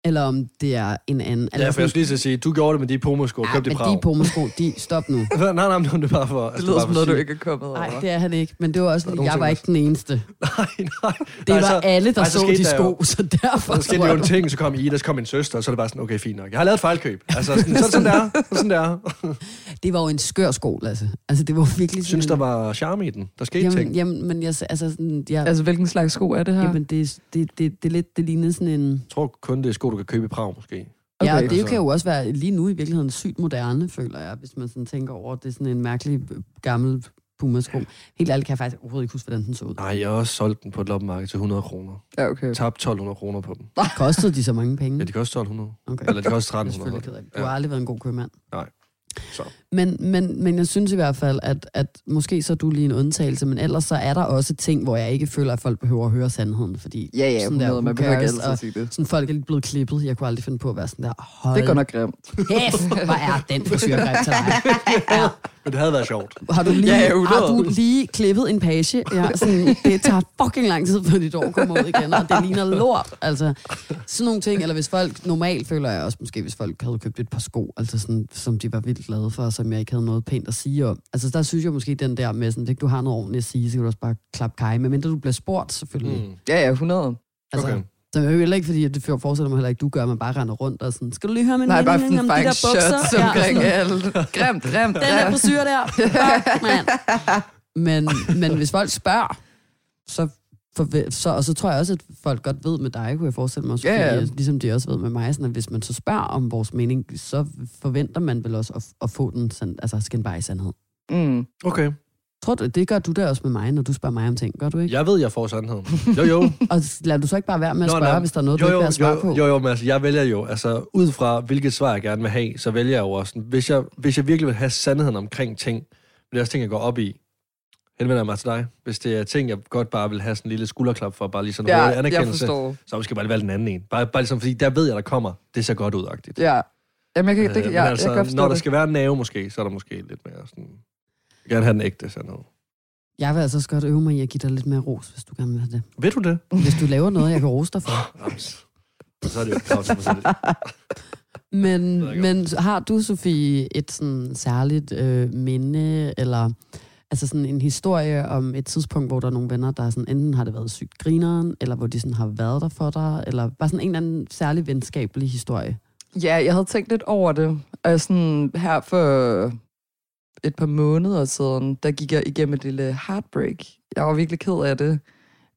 eller om det er en anden. Ja, for jeg skulle lige til at sige, du gjorde det med de pomosko og ja, købte i men Prag. de pomosko, de, stop nu. [LAUGHS] nej, nej, men det er bare for... Det altså, lyder bare som noget, du ikke er kommet over. Nej, det er han ikke. Men det var også, Der jeg var der- ikke den eneste. [LAUGHS] Nej, nej. Det Nej, var så- alle, der nej, så så de der jo- sko, så derfor Så skete jo en ting, så kom Ida, så kom min søster, og så er det bare sådan, okay, fint nok. Jeg har lavet et fejlkøb. Altså, sådan, så, sådan det er. Så sådan det er. [LAUGHS] det var jo en skør sko, Lasse. Altså, det var virkelig Jeg synes, sådan der var charme i den. Der skete jamen, ting. jamen, men jeg, altså, sådan, jeg, Altså, hvilken slags sko er det her? jamen, det, det, det, det, er lidt, det ligner sådan en... Jeg tror kun, det er sko, du kan købe i Prag, måske. Okay, ja, og Okay. det kan jo også være lige nu i virkeligheden sygt moderne, føler jeg, hvis man sådan tænker over, det er sådan en mærkelig øh, gammel Puma-sko. Helt ærligt kan jeg faktisk overhovedet ikke huske, hvordan den så ud. Nej, jeg har også solgt den på et loppemarked til 100 kroner. Ja, okay. Tabt 1200 kroner på dem. [LAUGHS] Kostede de så mange penge? Ja, de koster 1200. Okay. Eller de er 1300. selvfølgelig ked af det. Du har aldrig været en god købmand. Så. Men, men, men jeg synes i hvert fald, at, at måske så er du lige en undtagelse, men ellers så er der også ting, hvor jeg ikke føler, at folk behøver at høre sandheden, fordi Ja, ja, sådan der, 100, who man behøver ikke at sige det. sådan folk er lige blevet klippet. Jeg kunne aldrig finde på at være sådan der, hold Det går nok grimt. kæft, hvor er den frisyrgrim til dig. [LAUGHS] Ja. Men det havde været sjovt. Har du lige, Ja, har du lige klippet en page? Ja, sådan, det tager fucking lang tid, før dit år kommer ud igen, og det ligner lort. Altså, sådan nogle ting, eller hvis folk, normalt føler jeg også måske, hvis folk havde købt et par sko, altså sådan, som de var vildt glade for, som jeg ikke havde noget pænt at sige om. Altså der synes jeg måske, den der med, sådan, hvis ikke du har noget ordentligt at sige, så kan du også bare klappe kaj, medmindre du bliver spurgt, selvfølgelig. Mm. Ja, ja, 100. Altså, Okay. Så det er jo heller ikke, fordi at det forestiller mig heller ikke, du gør, man bare render rundt og sådan, skal du lige høre min Nej, bare sådan om de der bukser? shots omkring alt. Grimt, [LAUGHS] grimt, Den der frisyr der, [LAUGHS] fuck, man. Men, men hvis folk spørger, så, forve- så, og så tror jeg også, at folk godt ved med dig, kunne jeg forestille mig, Ja, ja. ligesom de også ved med mig, sådan, at hvis man så spørger om vores mening, så forventer man vel også at, at få den sådan, altså skin bare i sandhed. Mm. Okay. Tror du, det gør du da også med mig, når du spørger mig om ting, gør du ikke? Jeg ved, jeg får sandheden. Jo, jo. [LAUGHS] Og lader du så ikke bare være med at spørge, nå. hvis der er noget, jo, du jo, ikke vil have svar jo, på? Jo, jo, men altså, jeg vælger jo, altså ud fra hvilket svar jeg gerne vil have, så vælger jeg jo også, hvis jeg, hvis jeg virkelig vil have sandheden omkring ting, men det er også ting, jeg går op i, henvender jeg mig til dig. Hvis det er ting, jeg godt bare vil have sådan en lille skulderklap for, bare lige sådan en Ja, jeg anerkendelse, så måske bare lige valge den anden en. Bare, bare ligesom, fordi der ved jeg, der kommer, det ser godt ud-agtigt. Ja. Jamen, jeg kan, det, Øh, ja, altså, jeg kan når der det. skal være en nave måske, så er der måske lidt mere sådan... Jeg gerne have den ægte sandhed. Jeg vil altså også godt øve mig i at give dig lidt mere ros, hvis du gerne vil have det. Ved du det? Hvis du laver noget, jeg kan rose dig for. [LAUGHS] Så er det jo. [LAUGHS] Men, jeg men har du, Sofie, et sådan særligt øh, minde, eller altså sådan en historie om et tidspunkt, hvor der er nogle venner, der sådan, enten har det været sygt grineren, eller hvor de sådan har været der for dig, eller bare sådan en eller anden særlig venskabelig historie? Ja, jeg havde tænkt lidt over det. Og sådan her for et par måneder siden, der gik jeg igennem et lille heartbreak. Jeg var virkelig ked af det.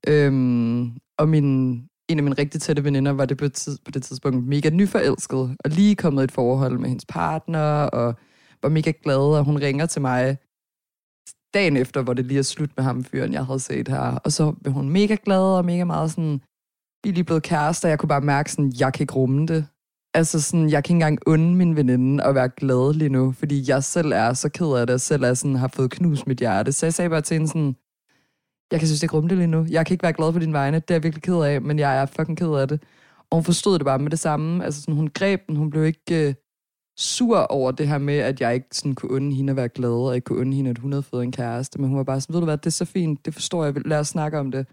Øhm, og min, en af mine rigtig tætte veninder var det på, tids, tid, på det tidspunkt mega nyforelsket, og lige kommet i et forhold med hendes partner, og var mega glad, og hun ringer til mig dagen efter, hvor det lige er slut med ham fyren, jeg havde set her. Og så blev hun mega glad og mega meget sådan, vi er lige blevet kærester, jeg kunne bare mærke sådan, jeg kan ikke rumme det. Altså sådan, jeg kan ikke engang unde min veninde at være glad lige nu, fordi jeg selv er så ked af det, og selv er sådan, har fået knust mit hjerte. Så jeg sagde bare til hende sådan, jeg kan synes ikke rumme det lige nu. Jeg kan ikke være glad på din vegne, det er jeg virkelig ked af, men jeg er fucking ked af det. Og hun forstod det bare med det samme. Altså sådan, hun greb den, hun blev ikke øh, sur over det her med, at jeg ikke sådan kunne unde hende at være glad, og ikke kunne unde hende, at hun havde fået en kæreste. Men hun var bare sådan, ved du hvad, det er så fint, det forstår jeg, lad os snakke om det.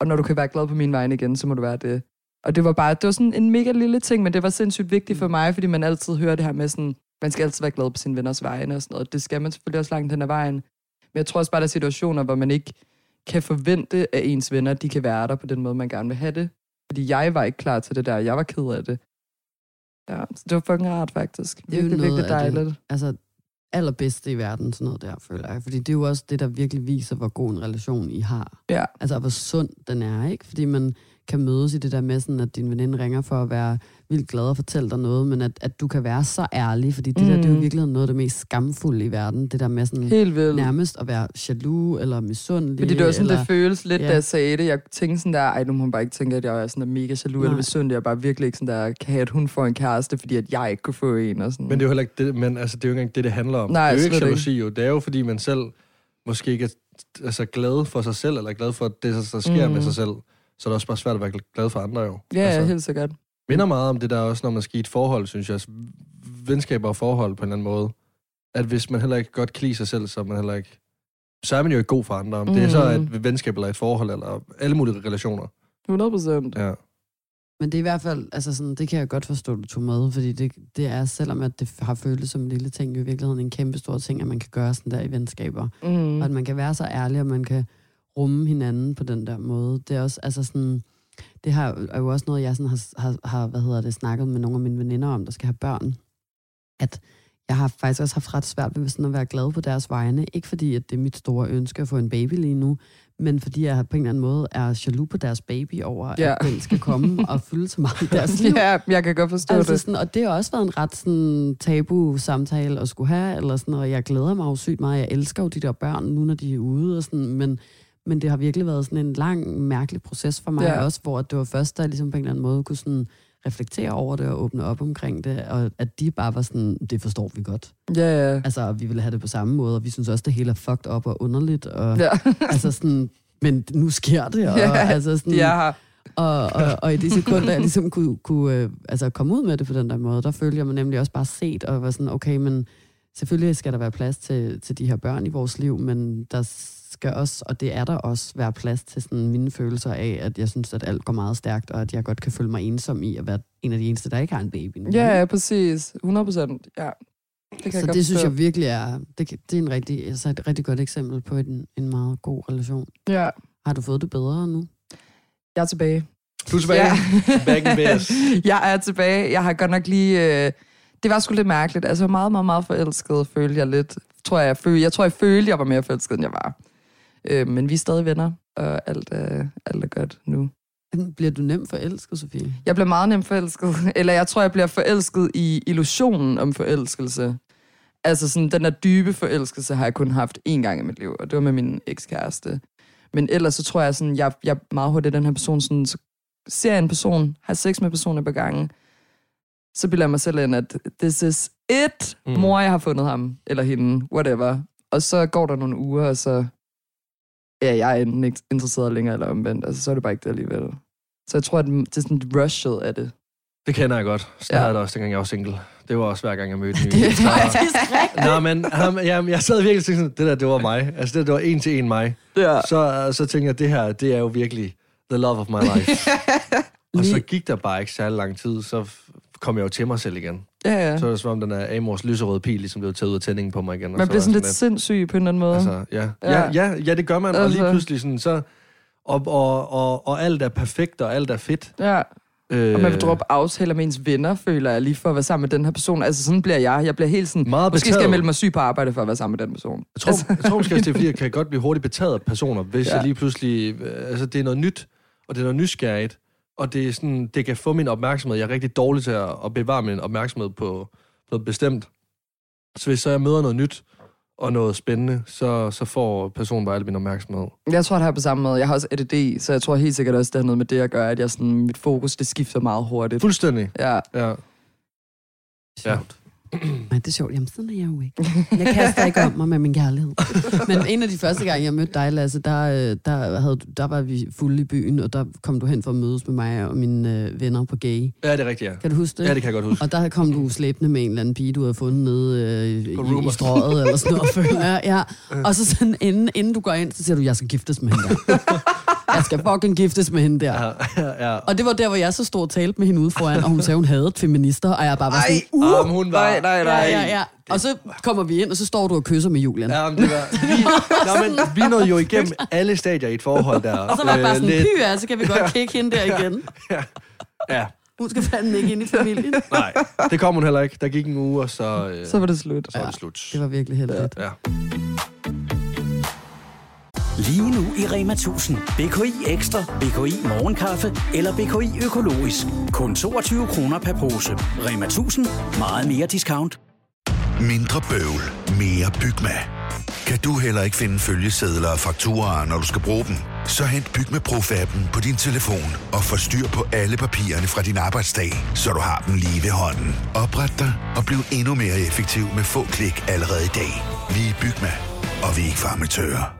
Og når du kan være glad på min vegne igen, så må du være det. Og det var bare, det var sådan en mega lille ting, men det var sindssygt vigtigt for mig, fordi man altid hører det her med sådan, man skal altid være glad på sine venners vegne og sådan noget. Det skal man selvfølgelig også langt hen ad vejen. Men jeg tror også bare, der er situationer, hvor man ikke kan forvente af ens venner, at de kan være der på den måde, man gerne vil have det. Fordi jeg var ikke klar til det der. Jeg var ked af det. Ja, så det var fucking rart, faktisk. Det er Virkelig, noget virkelig af det. dejligt. Altså, allerbedste i verden, sådan noget der, føler jeg. Fordi det er jo også det, der virkelig viser, hvor god en relation I har. Ja. Altså, hvor sund den er, ikke? Fordi man kan mødes i det der med, sådan, at din veninde ringer for at være vildt glad og fortælle dig noget, men at, at du kan være så ærlig, fordi det mm. der, det er jo Mm. virkelig noget af det mest skamfulde i verden. Det der med sådan, Helt vildt. nærmest at være jaloux eller misundelig. Fordi det var sådan, eller, det føles lidt, Ja. ja. da jeg sagde det. Jeg tænkte sådan der, ej, nu må hun bare ikke tænke, at jeg er sådan der mega jaloux eller Nej. besyndig. Jeg er bare virkelig ikke sådan der, kan have, at hun får en kæreste, fordi at jeg ikke kunne få en. Og sådan. Men det er jo heller ikke det, men altså, det er jo ikke engang det, det handler om. Nej, det er jo ikke slet ikke. jalousi, jo. Det er jo, fordi man selv måske ikke er altså, glad for sig selv, eller glad for det, der- sker mm. Mm. med sig selv. Så er det også bare svært at være glad for andre, jo. ja, altså, altså. helt sikkert. Minder meget om det der også, når man skal i et forhold, synes jeg. Venskaber og forhold på en eller anden måde. At hvis man heller ikke godt kan lide sig selv, så er man heller ikke... Så er man jo ikke god for andre. Om det er så Mm. et venskab eller et forhold, eller alle mulige relationer. 100 procent. Ja. Men det er i hvert fald, altså sådan, det kan jeg godt forstå, du tog med, fordi det, det er, selvom at det har føltes som en lille ting, jo i virkeligheden en kæmpe stor ting, at man kan gøre sådan der i venskaber. Mm. Og at man kan være så ærlig, og man kan rumme hinanden på den der måde. Det er også, altså sådan, det har, er jo også noget, jeg sådan har, har, har, hvad hedder det, snakket med nogle af mine veninder om, der skal have børn. At jeg har faktisk også haft ret svært ved sådan at være glad på deres vegne. Ikke fordi, at det er mit store ønske at få en baby lige nu, men fordi jeg på en eller anden måde er jaloux på deres baby over, Ja. at den skal komme [LAUGHS] og fylde så meget i deres liv. Ja, jeg kan godt forstå Altså det. sådan, og det har også været en ret sådan, tabu-samtale at skulle have, eller sådan, og jeg glæder mig jo sygt meget. Jeg elsker jo de der børn nu, når de er ude, og sådan, men, men det har virkelig været sådan en lang, mærkelig proces for mig Ja. ja. også, hvor det var først, jeg ligesom på en eller anden måde kunne sådan reflektere over det og åbne op omkring det, og at de bare var sådan, det forstår vi godt. Ja, ja. Altså, vi ville have det på samme måde, og vi synes også, det hele er fucked up og underligt, og ja. [LAUGHS] altså sådan, men nu sker det, og Ja, altså sådan, her. og, og, og i de sekunder, jeg ligesom kunne, kunne øh, altså komme ud med det på den der måde, der følte jeg mig nemlig også bare set, og var sådan, okay, men selvfølgelig skal der være plads til, til de her børn i vores liv, men der skal også, og det er der også, være plads til sådan mine følelser af, at jeg synes, at alt går meget stærkt, og at jeg godt kan føle mig ensom i at være en af de eneste, der ikke har en baby. nu. Ja, ja, præcis. 100 procent. Ja. Det kan Så jeg godt det synes jeg virkelig er, det, det er en rigtig, altså et rigtig godt eksempel på en, en meget god relation. Ja, Har du fået det bedre nu? jeg er tilbage. Du er tilbage. Ja. [LAUGHS] Back in business. [LAUGHS] jeg er tilbage. Jeg har godt nok lige... Øh, det var sgu lidt mærkeligt. Altså, meget, meget, meget forelsket, følte jeg lidt. Tror jeg, jeg, følte, jeg tror, jeg følte, jeg var mere forelsket, end jeg var. Øh, men vi er stadig venner, og alt er, alt er godt nu. Bliver du nemt forelsket, Sofie? Jeg bliver meget nemt forelsket. [LAUGHS] Eller jeg tror, jeg bliver forelsket i illusionen om forelskelse. Altså sådan, den der dybe forelskelse har jeg kun haft én gang i mit liv, og det var med min ekskæreste. Men ellers så tror jeg sådan, jeg, jeg er meget hurtigt den her person, sådan, så ser jeg en person, har sex med personen på gangen, så bilder jeg mig selv ind, at this is it, mm. mor, jeg har fundet ham, eller hende, whatever. Og så går der nogle uger, og så ja, jeg er enten ikke interesseret længere, eller omvendt. Altså, så er det bare ikke det alligevel. Så jeg tror, at det er sådan rushet af det. Det kender jeg godt. Så Ja. havde jeg det også, dengang jeg var single. Det var også hver gang, jeg mødte en ny. [LAUGHS] Det er Så- faktisk rigtigt. Nå, men ham, jamen, jeg sad virkelig og tænkte sådan, det der, det var mig. Altså, det, det var en til en mig. Ja. Så, så tænkte jeg, det her, det er jo virkelig the love of my life. [LAUGHS] og så gik der bare ikke særlig lang tid, så kom jeg jo til mig selv igen. Ja, ja. Så er det som om, den der Amors lyserøde pil ligesom blev taget ud af tændingen på mig igen. og Man så bliver sådan jeg lidt sindssyg på en eller anden måde. Altså, ja. Ja. Ja, ja, ja, det gør man, og lige Altså. pludselig sådan, så... Og, og, og, og alt er perfekt, og alt er fedt. Ja, Øh, og man vil droppe aftaler med ens venner, føler jeg, lige for at være sammen med den her person. Altså sådan bliver jeg. Jeg bliver helt sådan, Meget måske skal jeg betaget. melde mig syg på arbejde for at være sammen med den person. Jeg tror, jeg tror måske det er, fordi jeg kan godt blive hurtigt betaget af personer, hvis Ja. ja. jeg lige pludselig... øh, Altså, det er noget nyt, og det er noget nysgerrigt, og det, er sådan, det kan få min opmærksomhed. Jeg er rigtig dårlig til at, at bevare min opmærksomhed på noget bestemt. Så hvis så jeg møder noget nyt og noget spændende, så, så får personen bare al min opmærksomhed. Jeg tror, det her på samme måde. Jeg har også ADD, så jeg tror helt sikkert også, det har noget med det at gøre, at jeg sådan, mit fokus, det skifter meget hurtigt. Fuldstændig. Ja, Ja. Sjovt. [CLEARS THROAT] Nej, det er sjovt. Jamen, sådan er jeg jo ikke. Jeg kaster ikke om mig med min kærlighed. [LAUGHS] Men en af de første gange, jeg mødte dig, Lasse, der, øh, der, havde, der var vi fulde i byen, og der kom du hen for at mødes med mig og mine øh, venner på gay. ja, det er rigtigt, ja. Kan du huske det? Ja, det kan jeg godt huske. Og der kom du slæbende med en eller anden pige, du havde fundet nede øh, i, På i Rumors. strøget eller sådan noget. [LAUGHS] føler jeg. ja. Og så sådan, inden, inden du går ind, så siger du, jeg skal giftes med hende der. [LAUGHS] jeg skal fucking giftes med hende der. Ja, ja, ja. Og det var der, hvor jeg så stod og talte med hende ude foran, og hun sagde, hun havde feminister, og jeg bare var sådan, uh, hun var... nej, nej, nej. ja, ja, ja. Og så kommer vi ind, og så står du og kysser med Julian. Ja, men det var... Vi, [LAUGHS] nå, men vi nåede jo igennem alle stadier i et forhold der. Og så var jeg bare sådan, lidt, py, så kan vi godt kigge hende der igen. Ja, Hun skal fandme ikke ind i familien. [LAUGHS] nej. Det kom hun heller ikke. Der gik en uge, og så, øh, så var det slut. så var det slut. Det var virkelig heldigt. Ja. Lige nu i Rema 1000. BKI Ekstra, BKI Morgenkaffe eller BKI Økologisk. Kun 22 kroner per pose. Rema 1000. Meget mere discount. Mindre bøvl, mere Bygma. Kan du heller ikke finde følgesedler og fakturer, når du skal bruge dem? Så hent Bygma Pro-appen på din telefon og få styr på alle papirerne fra din arbejdsdag, så du har dem lige ved hånden. Opret dig og bliv endnu mere effektiv med få klik allerede i dag. Vi er Bygma, og vi er ikke farmatører.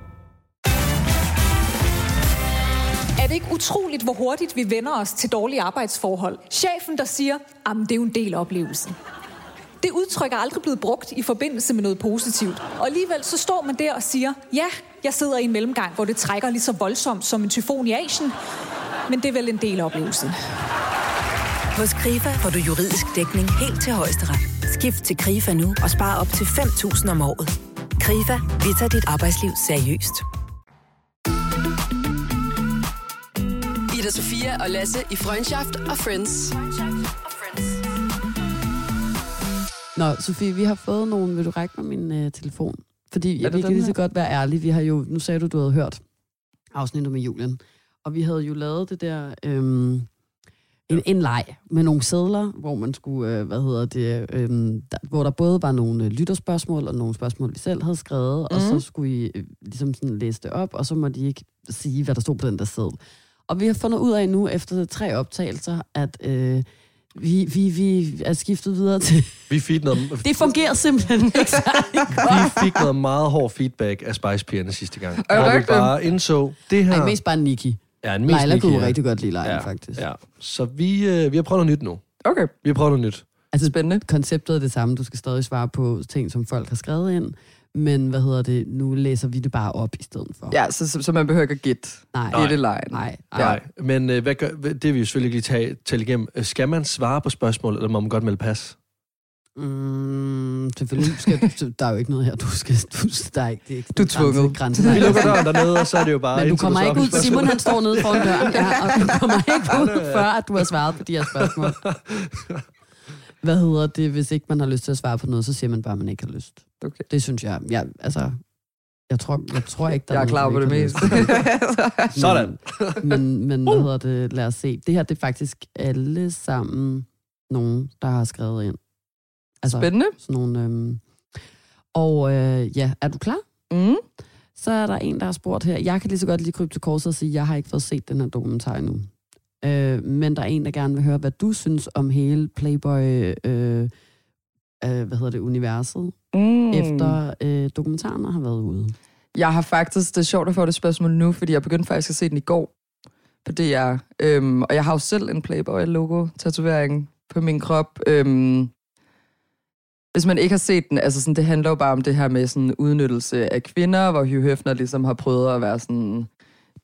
Det ikke utroligt, hvor hurtigt vi vender os til dårlige arbejdsforhold? Chefen, der siger, at det er jo en del af oplevelsen. Det udtryk er aldrig blevet brugt i forbindelse med noget positivt. Og alligevel så står man der og siger, ja, jeg sidder i en mellemgang, hvor det trækker lige så voldsomt som en tyfon i Asien. Men det er vel en del af oplevelsen. Hos KRIFA får du juridisk dækning helt til højesteret. Skift til KRIFA nu og spar op til 5.000 om året. KRIFA, vi tager dit arbejdsliv seriøst. Ida Sofia og Lasse i Freundschaft og Friends. Nå, Sofie, vi har fået nogen. Vil du række mig min øh, telefon? Fordi jeg, vi kan lige så godt være ærlige. Vi har jo, nu sagde du, du havde hørt afsnittet med Julian. Og vi havde jo lavet det der... Øhm, en, en leg med nogle sædler, hvor man skulle, øh, hvad hedder det, øhm, der, hvor der både var nogle øh, lytterspørgsmål og nogle spørgsmål, vi selv havde skrevet, mm. og så skulle I øh, ligesom sådan læse det op, og så må de ikke sige, hvad der stod på den der seddel. Og vi har fundet ud af nu, efter tre optagelser, at øh, vi, vi, vi er skiftet videre til... Vi fik noget, Det fungerer simpelthen ikke [LAUGHS] godt. vi fik noget meget hård feedback af Spice Pigerne sidste gang. Hvor vi bare indså, det her... Ej, mest bare Niki. ja, en mest Leila Nicki, kunne ja. rigtig godt lide Leila, ja, faktisk. Ja. Så vi, øh, vi har prøvet noget nyt nu. Okay, Vi har prøvet noget nyt. Altså, spændende. konceptet er det samme. Du skal stadig svare på ting, som folk har skrevet ind. Men hvad hedder det? Nu læser vi det bare op i stedet for. Ja, så, så, så man behøver ikke at gætte. Nej. Det er det lejen. Nej, Ja. Nej, men øh, hvad gør, det vil vi jo selvfølgelig lige tage, tælle igennem. Øh, Skal man svare på spørgsmål, eller må man godt melde pas? Mm, selvfølgelig skal du, der er jo ikke noget her, du skal, du, der er ikke, det er ikke Du er tvunget. Grænse, Vi grænse, lukker døren dernede, og så er det jo bare... Men du kommer ikke ud. Simon han står nede foran døren, ja, og du kommer ikke ud, før at du har svaret på de her spørgsmål. [LAUGHS] Hvad hedder det, hvis ikke man har lyst til at svare på noget, så siger man bare, at man ikke har lyst. Okay. Det synes jeg, ja, altså, jeg tror, jeg tror ikke, der Jeg er noget, klar på det meste. [LAUGHS] Sådan. Men, men hvad hedder det, lad os se. Det her, det er faktisk alle sammen nogen, der har skrevet ind. Altså, Spændende. sådan nogle, øhm, og øh, ja, er du klar? Mm. Så er der en, der har spurgt her. Jeg kan lige så godt lige krybe til korset og sige, at jeg har ikke fået set den her dokumentar endnu. Øh, men der er en, der gerne vil høre, hvad du synes om hele Playboy, øh, øh, hvad hedder det, universet, Mm. efter øh, dokumentaren har været ude. Jeg har faktisk, det er sjovt at få det spørgsmål nu, fordi jeg begyndte faktisk at se den i går på DR. Øhm, og jeg har jo selv en Playboy-logo-tatovering på min krop. Øhm, hvis man ikke har set den, altså sådan, det handler jo bare om det her med sådan udnyttelse af kvinder, hvor Hugh Hefner ligesom har prøvet at være sådan,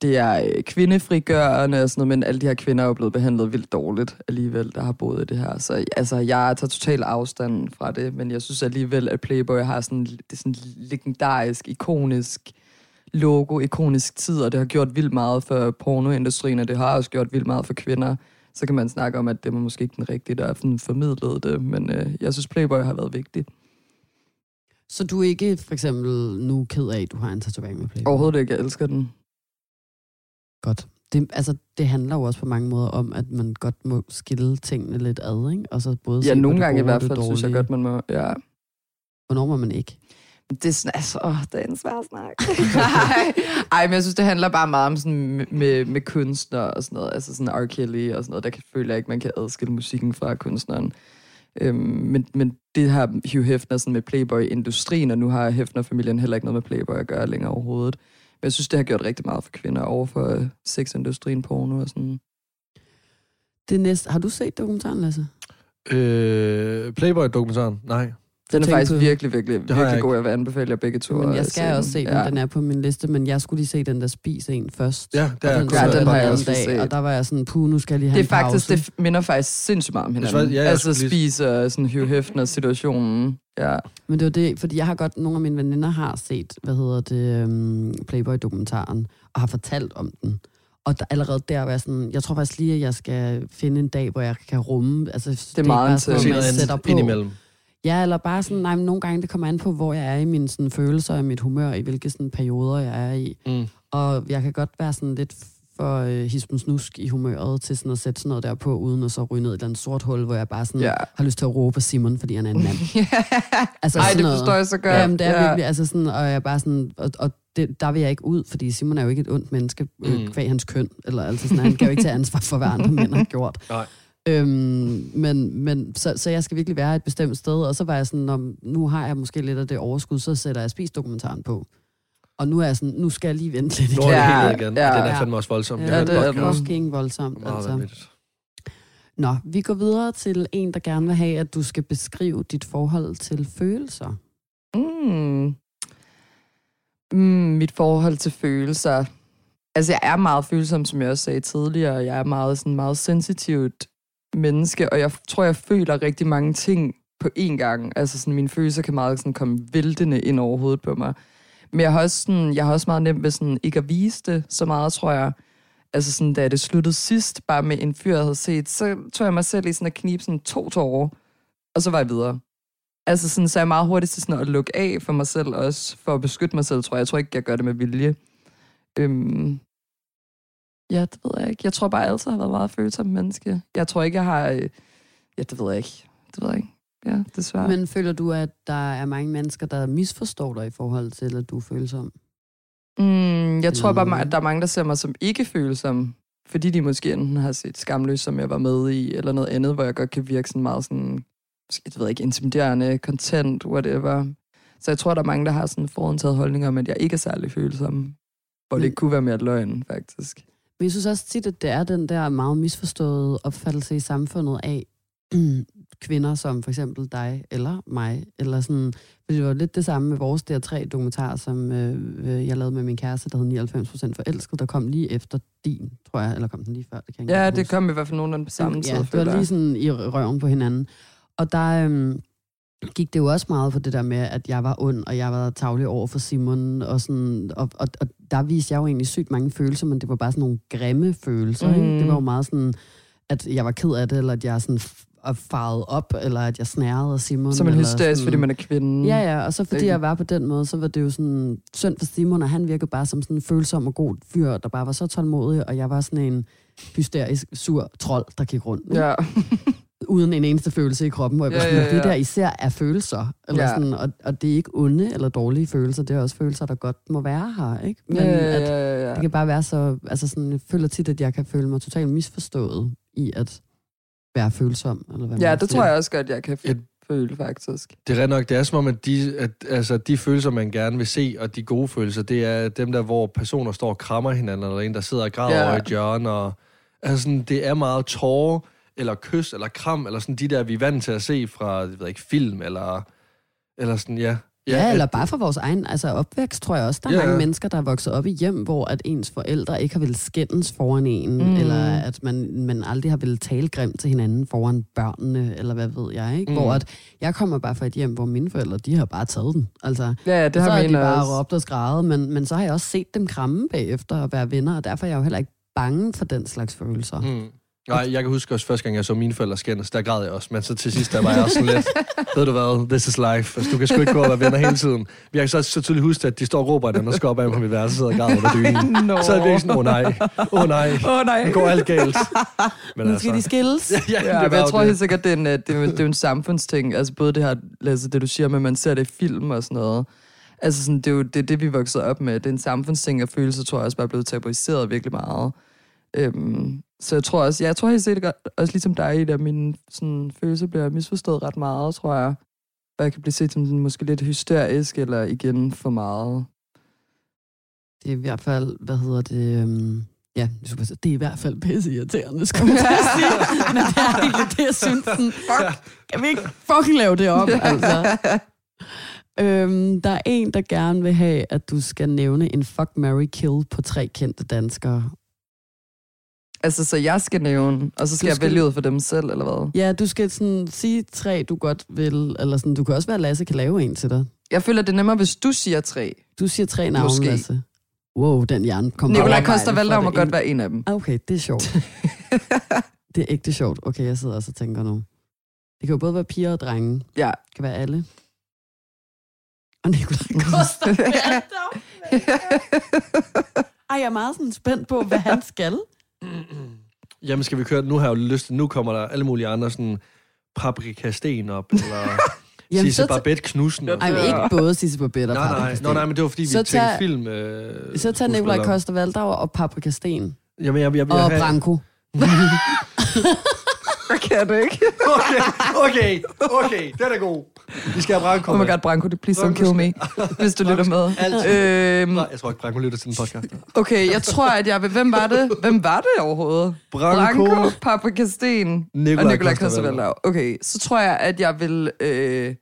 det er øh, kvindefrigørende og sådan noget, men alle de her kvinder er jo blevet behandlet vildt dårligt alligevel, der har boet i det her. Så altså, jeg tager total afstand fra det, men jeg synes alligevel, at Playboy har sådan, det er sådan legendarisk, ikonisk logo, ikonisk tid, og det har gjort vildt meget for pornoindustrien, og det har også gjort vildt meget for kvinder. Så kan man snakke om, at det var måske ikke den rigtige, der formidlet det, men øh, jeg synes, Playboy har været vigtig. Så du er ikke for eksempel nu ked af, at du har en tatovering med Playboy? Overhovedet ikke, jeg elsker den. Godt. Det, altså, det handler jo også på mange måder om, at man godt må skille tingene lidt ad, ikke? Og så både Ja, se nogle det gange i gode og hvert fald, synes jeg godt, man må... Ja. Hvornår må man ikke? Det er sådan, altså, åh, det er en svær snak. Ej, [LAUGHS] Ej, men jeg synes, det handler bare meget om sådan med, med, med kunstner og sådan noget. Altså sådan R. Kelly og sådan noget. Der kan, føler jeg ikke, man kan adskille musikken fra kunstneren. Øhm, men, men det har Hugh Hefner sådan med Playboy-industrien, og nu har Hefner-familien heller ikke noget med Playboy at gøre længere overhovedet. Men jeg synes, det har gjort rigtig meget for kvinder over for øh, sexindustrien, porno og sådan. Det næste, har du set dokumentaren, Lasse? Øh, Playboy-dokumentaren? Nej. Den er faktisk på- virkelig, virkelig, jeg virkelig ikke. god. Jeg vil anbefale jer begge to. Men at jeg skal også se den, Ja. den er på min liste, men jeg skulle lige se den der Spis en først. Ja, det Og er den, Ja, jeg den på har jeg også dag, set. Og der var jeg sådan, puh, nu skal jeg lige have Det er en faktisk, pause. det minder faktisk sindssygt meget om Jeg hinanden. tror- ja, jeg altså lige- spiser sådan Hugh Hefner-situationen. Ja. Men det var det, fordi jeg har godt, nogle af mine veninder har set, hvad hedder det, um, Playboy-dokumentaren, og har fortalt om den. Og der, allerede der var jeg sådan, jeg tror faktisk lige, at jeg skal finde en dag, hvor jeg kan rumme, altså det er meget bare sådan man sætter andet på. indimellem. Ja, eller bare sådan, nej, men nogle gange det kommer an på, hvor jeg er i mine sådan, følelser og mit humør, i hvilke sådan, perioder jeg er i. Mm. Og jeg kan godt være sådan lidt for øh, hispen snusk i humøret til sådan at sætte sådan noget der på, uden at så ryge ned i et eller andet sort hul, hvor jeg bare sådan, Ja. har lyst til at råbe Simon, fordi han er en mand. [LAUGHS] Altså, Ej, det noget. forstår jeg så godt. Ja, men det er ja. virkelig, altså sådan, og jeg bare sådan, og, og det, der vil jeg ikke ud, fordi Simon er jo ikke et ondt menneske, mm. Mm. øh, kvæg hans køn, eller altså sådan, han kan jo ikke tage ansvar for, hvad andre mænd har gjort. Nej. Øhm, men, men så, så jeg skal virkelig være et bestemt sted, og så var jeg sådan, om, nu har jeg måske lidt af det overskud, så sætter jeg spis-dokumentaren på. Og nu er jeg sådan, nu skal jeg lige vente lidt Nu er det Ja, helt igen. ja. Den er fandme også voldsom. Ja, det det er fucking voldsomt. meget Altså. vanvittigt. Nå, vi går videre til en, der gerne vil have, at du skal beskrive dit forhold til følelser. Mm. Mm, mit forhold til følelser. Altså, jeg er meget følsom, som jeg også sagde tidligere. Jeg er meget, sådan, meget sensitivt menneske, og jeg tror, jeg føler rigtig mange ting på én gang. Altså, sådan, mine følelser kan meget sådan, komme væltende ind over hovedet på mig. Men jeg har også, sådan, jeg har også meget nemt ved sådan, ikke at vise det så meget, tror jeg. Altså, sådan, da det sluttede sidst, bare med en fyr, jeg havde set, så tog jeg mig selv i sådan at knibe sådan to tårer, og så var jeg videre. Altså sådan, så er jeg meget hurtigt til sådan at lukke af for mig selv også, for at beskytte mig selv, tror jeg. Jeg tror ikke, jeg gør det med vilje. Øhm, ja, det ved jeg ikke. Jeg tror bare, jeg altid har været meget følsom menneske. Jeg tror ikke, jeg har... øh, Ja, det ved jeg ikke. Det ved jeg ikke. Ja, desværre. Men føler du, at der er mange mennesker, der misforstår dig i forhold til, at du er følsom? Mm, jeg tror bare, at der er mange, der ser mig som ikke følsom, fordi de måske enten har set Skamløs, som jeg var med i, eller noget andet, hvor jeg godt kan virke sådan meget sådan, jeg ved ikke, intimiderende, content, whatever. Så jeg tror, der er mange, der har sådan forudtaget holdninger om, at jeg ikke er særlig følsom, hvor det Men- kunne være mere løgn, faktisk. Men jeg synes også tit, at det er den der meget misforståede opfattelse i samfundet af kvinder som for eksempel dig eller mig. Eller sådan, fordi det var lidt det samme med vores der tre dokumentar, som øh, øh, jeg lavede med min kæreste, der hed 99% forelsket, der kom lige efter din, tror jeg, eller kom den lige før? Det kan jeg Ja, det huske. kom i hvert fald nogenlunde på samme tid, Ja, det var lige sådan i røven på hinanden. Og der, øhm, gik det jo også meget på det der med, at jeg var ond, og jeg var tavlig over for Simon, og, sådan, og, og, og der viste jeg jo egentlig sygt mange følelser, men det var bare sådan nogle grimme følelser. Mm. Ikke? Det var jo meget sådan, at jeg var ked af det, eller at jeg sådan f- og farede op, eller at jeg snærede af Simon. Så man eller hysterisk, sådan- fordi man er kvinde. Ja, ja, og så fordi jeg var på den måde, så var det jo sådan synd for Simon, og han virkede bare som sådan en følsom og god fyr, der bare var så tålmodig, og jeg var sådan en hysterisk, sur trold, der gik rundt. Ja. [LAUGHS] Uden en eneste følelse i kroppen, hvor jeg Ja, sådan, ja, ja. det der især er følelser. Eller Ja. sådan, og, og det er ikke onde eller dårlige følelser, det er også følelser, der godt må være her. Ikke? Men ja, ja, at ja, ja, ja. det kan bare være så, altså sådan, jeg føler tit, at jeg kan føle mig totalt misforstået i at være følsom. Eller hvad ja, det siger. tror jeg også godt, jeg kan Et- føle, faktisk. Det er ret nok, det er som om, at de, at, altså, de følelser, man gerne vil se, og de gode følelser, det er dem der, hvor personer står og krammer hinanden, eller en, der sidder og græder Ja. over i et hjørne, og altså, sådan, det er meget tårer, eller kys, eller kram, eller sådan de der, vi er vant til at se fra, jeg ved ikke, film, eller, eller sådan, ja. Ja, at- eller bare for vores egen altså opvækst, tror jeg også. Der er Ja, ja. mange ja. mennesker, der er vokset op i hjem, hvor at ens forældre ikke har ville skændes foran en, Mm. eller at man, man aldrig har ville tale grimt til hinanden foran børnene, eller hvad ved jeg, ikke? Mm. Hvor at jeg kommer bare fra et hjem, hvor mine forældre, de har bare taget den. Altså, Ja, ja, det så har de bare også. råbt og skrevet, men, men så har jeg også set dem kramme bagefter og være venner, og derfor er jeg jo heller ikke bange for den slags følelser. Mm. Nej, jeg kan huske også første gang, jeg så mine forældre skændes, der græd jeg også, men så til sidst, der var jeg også sådan lidt, [LAUGHS] ved du hvad, this is life. Altså, du kan sgu ikke gå og være venner hele tiden. Vi har så, så tydeligt huske, at de står og råber dem, og skal op af på mit værelse, og sidder og græder under dynen. Så er det virkelig sådan, åh oh, nej, åh oh, nej, oh, nej. det går alt galt. [LAUGHS] Men Nu skal de skilles. [LAUGHS] ja, Ja, det men var jeg tror det. helt sikkert, det er, en, øh, det, er, det er en samfundsting. Altså både det her, altså det du siger med, at man ser det i film og sådan noget. Altså sådan, det er jo det, er det vi voksede op med. Det er en samfundsting, og følelser tror jeg også bare er blevet tabuiseret virkelig meget. Øhm, så jeg tror også, jeg tror helt sikkert også ligesom dig, Ida, min sådan, følelse bliver misforstået ret meget, tror jeg. Og jeg kan blive set som sådan, måske lidt hysterisk, eller igen for meget. Det er i hvert fald, hvad hedder det... Um, ja, det er i hvert fald pisse irriterende, [LAUGHS] skulle jeg at sige. Men det er egentlig det, jeg synes. Sådan, fuck, kan vi ikke fucking lave det op, altså? Øhm, der er en, der gerne vil have, at du skal nævne en fuck, Mary kill på tre kendte danskere. Altså, så jeg skal nævne, og så skal, Du jeg skal- vælge ud for dem selv, eller hvad? Ja, du skal sådan sige tre, du godt vil, eller sådan, du kan også være, at Lasse kan lave en til dig. Jeg føler, det er nemmere, hvis du siger tre. Du siger tre navne, Måske. Lasse. Wow, den hjerne kom Nikolaj bare Koster fra Valdau må godt være en af dem. Ah, Okay, det er sjovt. [LAUGHS] det er ægte sjovt. Okay, jeg sidder også og tænker nu. Det kan jo både være piger og drenge. Ja. Det kan være alle. Og Nikolaj Koster [LAUGHS] Valdau. Ej, jeg er meget sådan spændt på, hvad han skal. Jamen, skal vi køre? Nu har jeg jo lyst til, nu kommer der alle mulige andre sådan paprika sten op, [LAUGHS] eller Jamen, Sisse så, Barbette Knudsen. ej, men ikke både Sisse Babette og Nej, nej, Paprika nej, nej, men det var fordi, vi Så tænkte tag- film. Øh, Så tager Nikolaj. Koster Valdau og Paprika Sten. Jamen, jeg, jeg, jeg, Og jeg, Branko. Jeg kan det ikke. Okay, okay, okay, den er god. Vi skal have Branko Oh my god, Branko, please don't kill me, hvis du lytter med. Altid. Øhm, Nej, jeg tror ikke, Branko lytter til den podcast. okay, jeg tror, at jeg vil... Hvem var det? Hvem var det overhovedet? Branko. Branko, Paprika Sten Nikolaj og Nikolaj. Kostervaldau. Okay, så tror jeg, at jeg vil... Øh...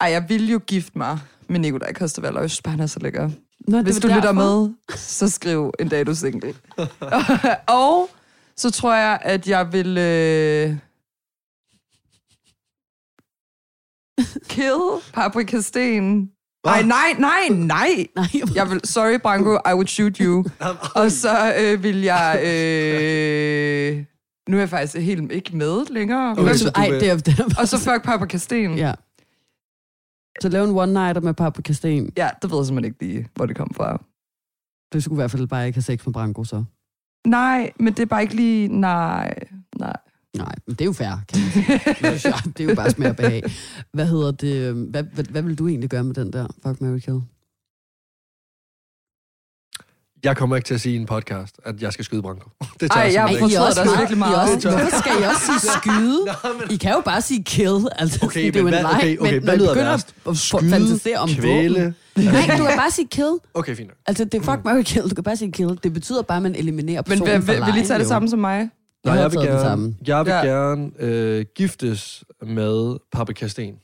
Ej, jeg vil jo gifte mig med Nikolaj Kostervaldau. Jeg synes bare, han er så lækker. Nå, det Hvis du lytter derfor. med, så skriv en dag, du er single. [LAUGHS] og så tror jeg, at jeg vil... Øh... Kill Paprika Sten. Nej, nej, nej, nej. Jeg vil, sorry, Branko, I would shoot you. [LAUGHS] Og så øh, vil jeg... Øh... Nu er jeg faktisk helt ikke med længere. Okay, så Ej, det er, det er Og så fuck Paprika Sten. Ja. Så lave en one-nighter med Paprika Sten. ja, det ved jeg simpelthen ikke lige, hvor det kom fra. Du skulle i hvert fald bare ikke have sex med Branko, så. Nej, men det er bare ikke lige... Nej, nej. Men det er jo fair, kan man sige. [LAUGHS] Det er jo- bare smag og behag. Hvad hedder det? Hvad, hvad, hvad vil du egentlig gøre med den der Fuck, Mary Kill? Jeg kommer ikke til at sige i en podcast, at jeg skal skyde Branko. [LAUGHS] Det Ej, jeg simpelthen fortryder ikke. det også virkelig meget. I også, Det tør jeg. hvorfor skal I også sige [LAUGHS] skyde? I kan jo bare sige kill. Altså, Okay, det er jo men en hvad- leg, okay, okay, men hvad lyder værst? Skyde, fantasere om kvæle. våben. Nej, du kan bare sige kill. Okay, fint. nok. Altså, det er fuck, Mary Kill. Du kan bare sige kill. Det betyder bare, at man eliminerer Men personen vil, fra vil, vil I tage det samme som mig? Nej, har jeg vil den gerne, samme. jeg vil Ja. gerne øh, giftes med Paprika Sten.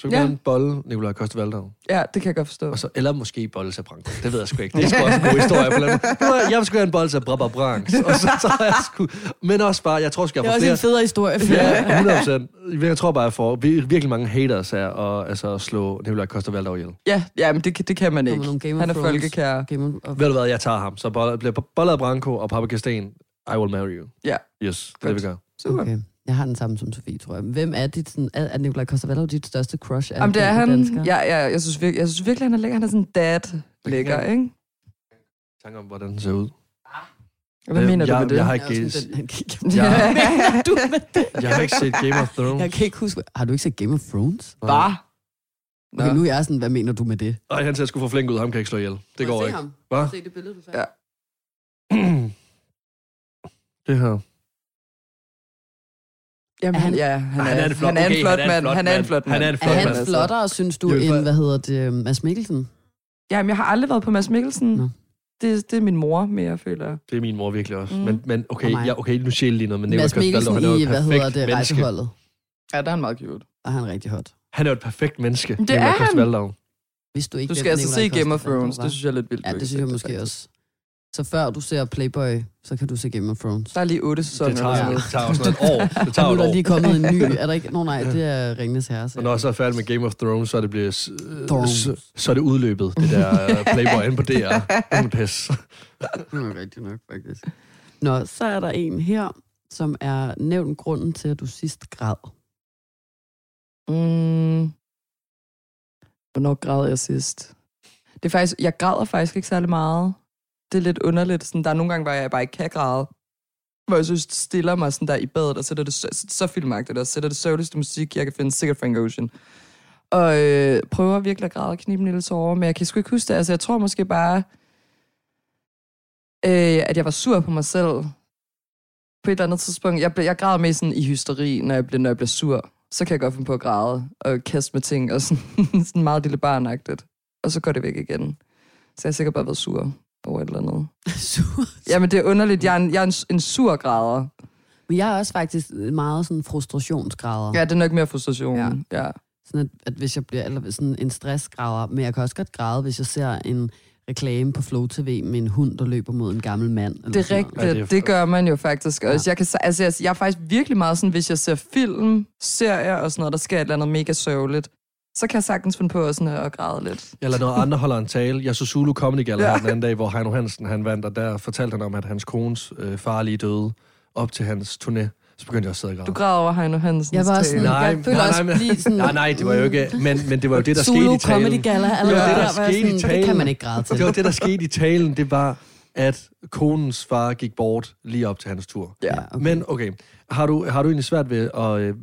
Så kan Ja. man bolle Nikolaj Koster Valdau. Ja, det kan jeg godt forstå. Og så, eller måske bolle til Branko. Det ved jeg sgu ikke. Det er sgu også en god historie. På måde. Jeg vil sgu have en bolle til Brabra Branks. Og så, så har jeg sgu... Men også bare, jeg tror sgu, jeg Det er får også flere... en federe historie. Ja, 100 procent. Jeg tror bare, jeg får vir- virkelig mange haters af at altså, slå Nikolaj Koster Valdau ihjel. Ja, ja men det, kan- det kan man ikke. Han er folkekær. Game of, Ved du hvad, jeg tager ham. Så boller- bliver bollet af Branko og Papa Kasten. I will marry you. Ja. Yes, det er det, vi gør. Super. okay. Jeg har den samme som Sofie, tror jeg. Hvem er dit, sådan, er, er Nikolaj Koster dit største crush? af Jamen, det er han. danskere? Ja, ja, jeg, synes virkelig, jeg synes virkelig, han er lækker. Han er sådan dad lækker, Ja. ikke? Tanker om, hvordan den ser ud. Hvad Øh, mener du jeg, med det? Jeg har Jeg er ikke, også sådan, den, han kigger. jeg, [LAUGHS] du jeg har ikke set Game of Thrones. Jeg kan ikke huske... Har du ikke set Game of Thrones? Bare. Okay, Nå. nu er jeg sådan, hvad mener du med det? Ej, han ser sgu for flink ud. Ham kan jeg ikke slå ihjel. Det går ikke. Hvad? Se det billede, du Ja. Det her. Jamen, han- ja, han er, Han er en flot- han er en flot han er en mand. flot Han er en mand. flot Han mand. er en Er han mand. altså. flottere, synes du, end, hvad hedder det, Mads Mikkelsen? Jamen, jeg har aldrig været på Mads Mikkelsen. Nå. Det, det er min mor mere, føler jeg. Det er min mor virkelig også. Mm. Men, men okay, ja, okay, nu siger jeg lige noget, men Mads Mikkelsen han er jo i, et hvad perfekt hedder det, menneske. rejseholdet. Ja, der er han meget cute. Og han er rigtig hot. Han er jo et perfekt menneske. Det er han. Hvis du ikke Du skal altså se Game of Thrones. Det synes jeg er lidt vildt. Ja, det synes jeg måske også. Så før du ser Playboy, så kan du se Game of Thrones. Der er lige otte sæsoner. Det tager, det tager også noget [LAUGHS] et år. Det Der tager er nu der år. lige kommet en ny. Er der ikke? Nå nej, det er Ringenes Herre. Og når jeg så er færdig med Game of Thrones, så er det, blevet, Thrones. så, så er det udløbet, det der øh, Playboy inde på DR. Uden pis. Det er rigtigt nok, faktisk. Nå, så er der en her, som er nævnt grunden til, at du sidst græd. Mm. Hvornår græd jeg sidst? Det er faktisk, jeg græder faktisk ikke særlig meget. Det er lidt underligt. Sådan, der er nogle gange, hvor jeg bare ikke kan græde. Hvor jeg synes, stiller mig sådan der i badet, og sætter det så, så filmagtigt, og sætter det sørgeligste musik, jeg kan finde, sikkert Frank Ocean. Og øh, prøver virkelig at græde og knibe en lille tårer, men jeg kan sgu ikke huske det. Altså, jeg tror måske bare, øh, at jeg var sur på mig selv på et eller andet tidspunkt. Jeg, jeg græder mest sådan i hysteri, når jeg, bliver, når jeg bliver sur. Så kan jeg godt finde på at græde og kaste med ting, og sådan, [LAUGHS] sådan meget lille barnagtigt. Og så går det væk igen. Så jeg har sikkert bare været sur over et eller andet. [LAUGHS] Sur. Jamen, det er underligt. Jeg er en, jeg er en, en sur græder. Men jeg er også faktisk meget sådan frustrationsgrader. Ja, det er nok mere frustration. Ja. Ja. Sådan at, at hvis jeg bliver eller sådan en stressgrader, men jeg kan også godt græde, hvis jeg ser en reklame på Flow TV med en hund, der løber mod en gammel mand. Eller Det er rigtigt. Ja, det, er- det gør man jo faktisk også. Ja. Jeg, kan, altså, jeg, jeg er faktisk virkelig meget sådan, hvis jeg ser film, serier og sådan noget, der sker et eller andet mega sørgeligt, så kan jeg sagtens finde på sådan at græde lidt. Eller når andre holder en tale. Jeg så Zulu Comedy Gala Ja. den anden dag, hvor Heino Hansen han vandt, og der fortalte han om, at hans kones øh, far lige døde op til hans turné. Så begyndte jeg at sidde og græde. Du græder over Heino Hansens Jeg var også tale. sådan, Nej, jeg føler nej, nej, men- lige sådan... Nej, nej, det var jo ikke... Men, men det var jo det, der Zulu skete i talen. Comedy Gala, Det allerede var det, der skete i sådan, det kan talen. man ikke græde til. Det var det, der skete i talen. Det var, at konens far gik bort lige op til hans tur. Ja. okay. Men okay, har du, har du egentlig svært ved at, øh,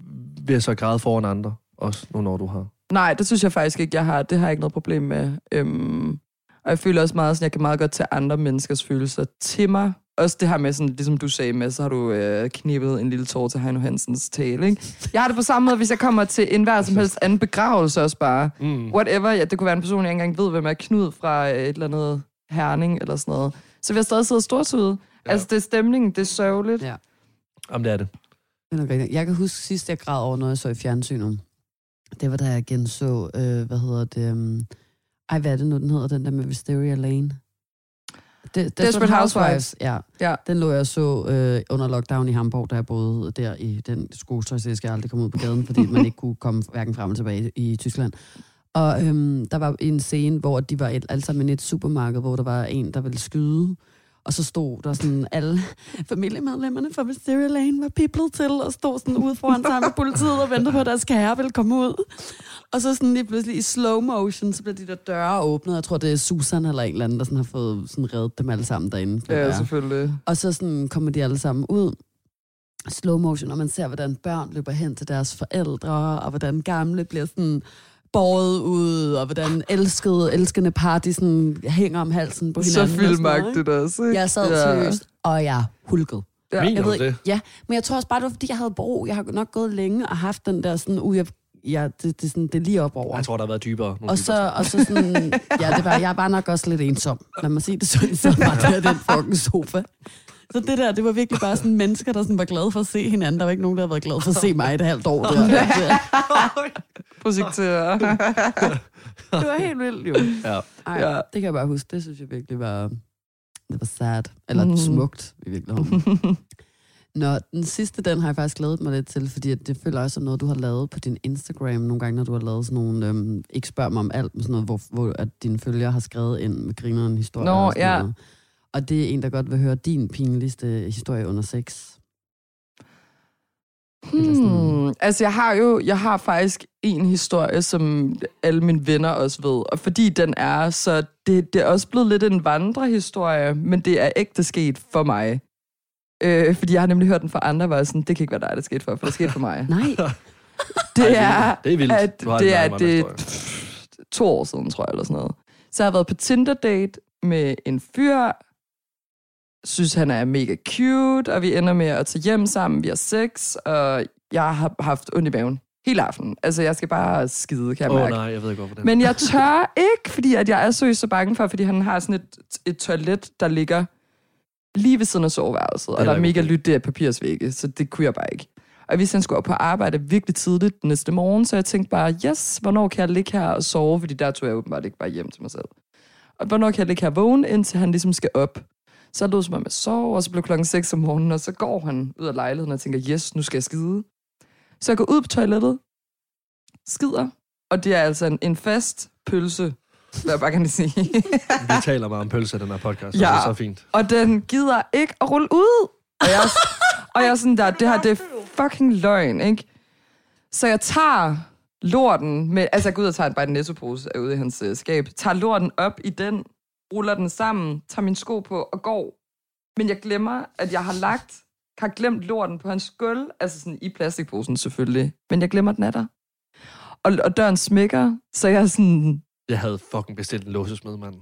ved at så græde foran andre? Også nu, når du har... Nej, det synes jeg faktisk ikke, jeg har. Det har jeg ikke noget problem med. Øhm, og jeg føler også meget sådan, jeg kan meget godt tage andre menneskers følelser til mig. Også det her med, sådan, ligesom du sagde med, så har du øh, knippet en lille tår til Heino Hansens tale. Ikke? Jeg har det på samme måde, hvis jeg kommer til enhver som helst anden begravelse også bare. Mm. Whatever, ja, det kunne være en person, jeg ikke engang ved, hvem er Knud fra øh, et eller andet herning eller sådan noget. Så vil jeg stadig sidde stortude. Ja. Altså, det er stemningen, det er sørgeligt. Ja. Jamen, det er det. Jeg kan huske sidst, jeg græd over noget, jeg så i fjernsynet. Det var da jeg genså, øh, hvad hedder det... Um, ej, hvad er det nu, den hedder, den der med Wisteria Lane? De- Desperate Housewives. Ja. Ja. Den lå jeg så øh, under lockdown i Hamburg, da jeg boede der i den skotøjsæske, jeg aldrig kom ud på gaden, fordi man ikke kunne komme hverken frem og tilbage i Tyskland. Og øhm, der var en scene, hvor de var et, alle sammen i et supermarked, hvor der var en, der ville skyde. Og så stod der sådan, alle familiemedlemmerne fra Wisteria Lane var piblet til, og stod sådan ude foran sammen med politiet og ventede på, at deres kære ville komme ud. Og så sådan lige pludselig i slow motion, så bliver de der døre åbnet. Jeg tror, det er Susan eller en eller anden, der sådan har fået sådan reddet dem alle sammen derinde. Ja, selvfølgelig. Og så sådan kommer de alle sammen ud. Slow motion, og man ser, hvordan børn løber hen til deres forældre, og hvordan gamle bliver sådan båret ud, og hvordan elskede, elskende par, de sådan hænger om halsen på Så hinanden. og ikke? filmagtigt også, ikke? Jeg sad Ja. seriøst, og jeg hulkede. Ja. Mener Jeg ved, det? Ja, men jeg tror også bare, det var, fordi jeg havde brug. Jeg har nok gået længe og haft den der sådan, uh, jeg, ja, det, det, er sådan, det er lige op over. Jeg tror, der har været dybere. Og dybere så, og så sådan, ja, det var, jeg er bare nok også lidt ensom. Lad mig sige det sådan, så var det den fucking sofa. Så det der, det var virkelig bare sådan mennesker, der sådan var glade for at se hinanden. Der var ikke nogen, der havde været glade for at se mig et halvt år. Der. [LAUGHS] Projektører. [LAUGHS] Det var helt vildt, jo. Ja. Ej, Ja. det kan jeg bare huske. Det synes jeg virkelig var, det var sad. Eller mm. smukt, i virkeligheden. [LAUGHS] Nå, den sidste, den har jeg faktisk glædet mig lidt til, fordi at det føler også som noget, du har lavet på din Instagram nogle gange, når du har lavet sådan nogle, øhm, ikke spørg mig om alt, men sådan noget, hvor, hvor at dine følgere har skrevet ind med grineren historier. Nå, og sådan ja. noget. Og det er en, der godt vil høre din pinligste historie under sex. Hmm. Altså, jeg har jo jeg har faktisk en historie, som alle mine venner også ved. Og fordi den er, så det, det er også blevet lidt en vandrehistorie, men det er ægte sket for mig. Øh, fordi jeg har nemlig hørt den fra andre, hvor jeg sådan, det kan ikke være dig, der skete for, for det skete for mig. [LAUGHS] Nej, [LAUGHS] Det er, det er vildt. at det er det, pff, to år siden, tror jeg, eller sådan noget. Så jeg har været på Tinder-date med en fyr, synes, han er mega cute, og vi ender med at tage hjem sammen, vi har sex, og jeg har haft ondt i maven hele aftenen. Altså, jeg skal bare skide, kan jeg oh, mærke. nej, jeg ved ikke, hvorfor det Men jeg tør ikke, fordi at jeg er seriøst så bange for, fordi han har sådan et, et toilet, der ligger lige ved siden af soveværelset, og er der er mega lyt, det er papirsvægge, så det kunne jeg bare ikke. Og hvis han skulle op på arbejde virkelig tidligt den næste morgen, så jeg tænkte bare, yes, hvornår kan jeg ligge her og sove, fordi der tog jeg åbenbart ikke bare hjem til mig selv. Og hvornår kan jeg ligge her vågen, indtil han ligesom skal op. Så jeg lå som om jeg sov, og så blev klokken 6 om morgenen, og så går han ud af lejligheden og tænker, yes, nu skal jeg skide. Så jeg går ud på toilettet, skider, og det er altså en, en fast pølse, hvad jeg bare kan sige. Vi taler meget om pølse i den her podcast, ja. Det er så fint. og den gider ikke at rulle ud. Og jeg, er- og jeg er sådan der, [LAUGHS] det her det er fucking løgn, ikke? Så jeg tager lorten med, altså jeg går ud og tager bare en nettopose ude i hans øh, skab, tager lorten op i den, ruller den sammen, tager min sko på og går. Men jeg glemmer, at jeg har lagt, har glemt lorten på hans gulv, altså sådan i plastikposen selvfølgelig, men jeg glemmer, den er der. Og, og døren smækker, så jeg er sådan, Jeg havde fucking bestilt en låsesmed, mand.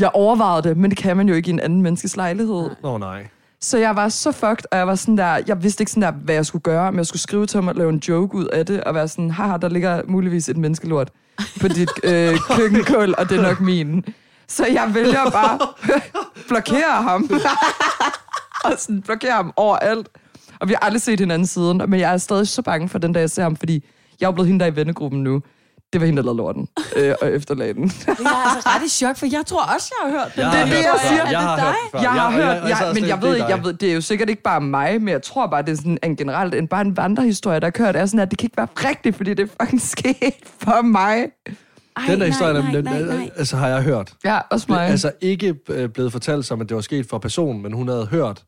jeg overvejede det, men det kan man jo ikke i en anden menneskes lejlighed. Nå nej. Så jeg var så fucked, og jeg var sådan der, jeg vidste ikke sådan der, hvad jeg skulle gøre, men jeg skulle skrive til ham og lave en joke ud af det, og være sådan, haha, der ligger muligvis et menneskelort på dit øh, [LAUGHS] køkkenkul, og det er nok min. Så jeg vælger bare [LAUGHS] blokere ham. [LAUGHS] og sådan blokere ham overalt. Og vi har aldrig set hinanden siden, men jeg er stadig så bange for den dag, jeg ser ham, fordi jeg er blevet hende, der er i vennegruppen nu. Det var hende, der lavede lorten [LAUGHS] øh, og efterlagde den. jeg er altså ret i chok, for jeg tror også, jeg har hørt det. Jeg Det er har det, hørt jeg siger. Jeg har det hørt. Jeg har hørt, jeg- men jeg ved ikke, jeg ved, det er jo sikkert ikke bare mig, men jeg tror bare, det er sådan en generelt, en, bare en vandrehistorie, der er kørt. Det er sådan, at det kan ikke være rigtigt, fordi det er fucking sket for mig. Ej, Den der historie, nej, den- nej, den- nej, nej. altså har jeg hørt. Ja, også mig. Altså ikke øh, blevet fortalt som, at det var sket for personen, men hun havde hørt,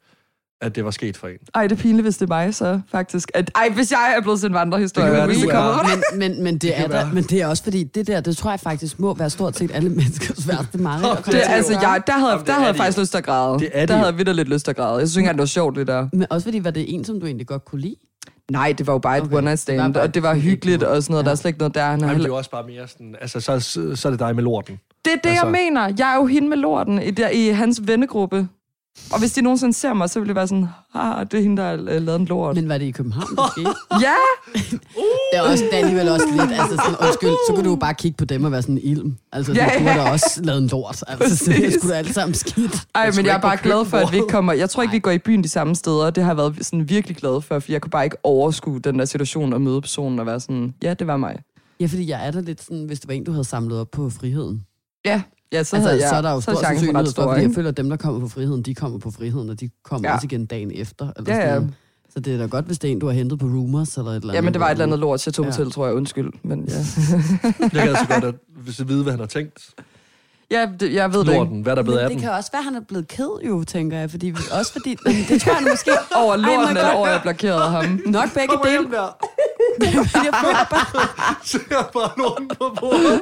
at det var sket for en. Ej, det er pinligt, hvis det er mig, så faktisk. At, ej, hvis jeg er blevet sådan en vandrehistorie. Det kan være, er. kommer- men, men, men, det er kan der, men det er også fordi, det der, det tror jeg faktisk må være stort set alle [LAUGHS] menneskers værste mareridt. det, er, altså, jeg, der havde, Jamen, det der er havde jeg det faktisk lyst til at græde. Det er det der havde jeg vildt lidt lyst til at græde. Jeg synes ikke det var sjovt, det der. Men også fordi, var det en, som du egentlig godt kunne lide? Nej, det var jo bare et Okay. one night Det var stand, og det var hyggeligt og sådan noget. ja. Der er slet ikke noget der. Han Jamen, det er jo også bare mere sådan, altså så, så, så er det dig med lorten. Det er det, Altså- jeg mener. Jeg er jo hende med lorten i, der, i hans vennegruppe. Og hvis de nogensinde ser mig, så vil det være sådan, ah, det er hende, der har lavet en lort. Men var det i København, måske? [LAUGHS] Ja, Det er, også, det er alligevel også lidt, altså sådan, undskyld, så kunne du jo bare kigge på dem og være sådan ilm. Altså, Ja, ja, du ja. har da også lavet en lort. Altså, så det skulle da alt sammen skidt. Ej, men jeg er bare glad for, at vi ikke kommer... Jeg tror ikke, vi går i byen de samme steder. Det har jeg været sådan virkelig glad for, for jeg kunne bare ikke overskue den der situation og møde personen og være sådan, ja, det var mig. Ja, fordi jeg er da lidt sådan, hvis det var en, du havde samlet op på friheden. Ja, ja så, Altså, havde jeg, så er der jo stor sandsynlighed for, fordi jeg føler, at dem, der kommer på friheden, de kommer på friheden, og de kommer Ja. også igen dagen efter. Eller Ja, sådan ja. noget. Så det er da godt, hvis det er en, du har hentet på Rumors eller et eller andet. Ja, men det var et eller andet lort, jeg tog Ja. til, tror jeg. Undskyld. Men ja, Jeg kan altså godt at, hvis jeg vide, hvad han har tænkt. ja det, jeg ved det ikke. Lorten, hvad er der blevet Men af det den? kan også være, at han er blevet ked, jo, tænker jeg. Fordi, også fordi, det tror jeg måske... Over Ej, lorten, må eller over, jeg blokerede ham. Nok begge dele. Men jeg føler bare, Så jeg bare lorten på bordet.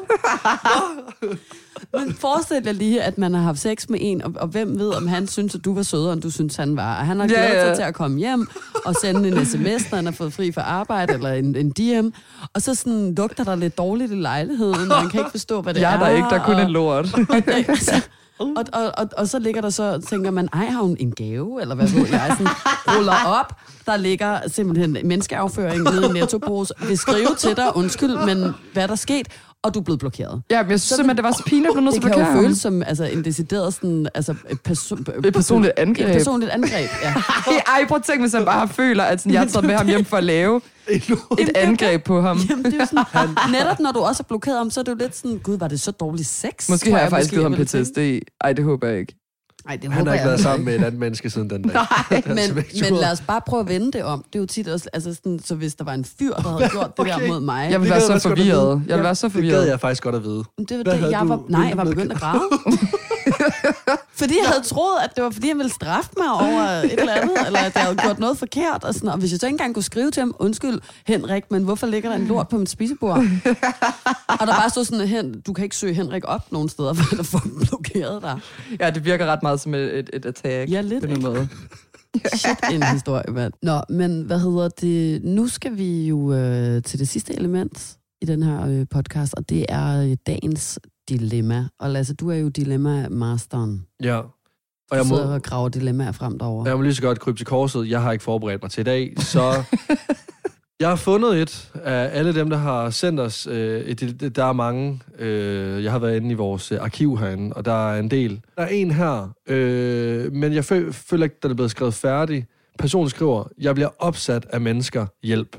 Men forestil dig lige, at man har haft sex med en, og, og hvem ved, om han synes, at du var sødere, end du synes, han var. Og han har Ja, glædet ja. sig til at komme hjem og sende en sms, når han har fået fri fra arbejde, eller en, en DM. Og så sådan, lugter der lidt dårligt i lejligheden, og han kan ikke forstå, hvad det Jeg er. er der ikke, der er kun og, en lort. og, altså, Mm. og, og, og, og så ligger der så, tænker man, ej, har hun en gave, eller hvad ved jeg, sådan, ruller op, der ligger simpelthen menneskeafføring nede i nettopose, vil skrive til dig, undskyld, men hvad er der sket? Og du er blevet blokeret. Ja, men jeg synes simpelthen, det var så pinligt, at blive nødt Det til at kan jo blokere ham. føles som altså, en decideret sådan, altså, et, perso- Et personligt angreb. Et personligt angreb, ja. [LAUGHS] Ej, ej, prøv at tænke, hvis han bare føler, at sådan, jeg har taget med ham hjem for at lave et angreb på ham. Jamen, det er jo sådan, netop når du også er blokeret ham, så er det jo lidt sådan, gud, var det så dårlig sex? Måske har jeg faktisk givet ham. PTSD. Ej, det håber jeg ikke. Ej, det Han har ikke jeg været sammen med et andet menneske siden den dag. [LAUGHS] Nej, [LAUGHS] men, Altså, men lad os bare prøve at vende det om. Det er jo tit også, altså sådan, så hvis der var en fyr, der havde [LAUGHS] gjort det der mod mig, Jeg vil Det være så forvirret. Jeg vil være så Det gad forvirret. jeg faktisk godt at vide. det var det, jeg var, nej, jeg var begyndt at græde. Fordi jeg havde troet, at det var, fordi han ville straffe mig over et eller andet, [LAUGHS] eller at jeg havde gjort noget forkert. Og, sådan, og hvis jeg så ikke engang kunne skrive til ham, undskyld Henrik, men hvorfor ligger der en lort på mit spisebord? [LAUGHS] og der bare stod sådan, hen, du kan ikke søge Henrik op nogen steder, [LAUGHS] for at få blokeret dig. Ja, det virker ret meget som et, et, et attack. Ja, lidt, På måde. Shit, en historie, mand. Nå, men hvad hedder det? Nu skal vi jo øh, til det sidste element i den her øh, podcast, og det er øh, dagens dilemma. Og Lasse, du er jo dilemma-masteren. Ja. Og jeg må, sidder og graver dilemmaer frem derovre. jeg må lige så godt krybe til korset. Jeg har ikke forberedt mig til i dag, så [LAUGHS] jeg har fundet et af alle dem, der har sendt os. Øh, et, der er mange. Øh, jeg har været inde i vores øh, arkiv herinde, og der er en del. Der er en her, øh, men jeg fø- føler ikke, den er blevet skrevet færdig. Personen skriver, jeg bliver opsat af mennesker. Hjælp.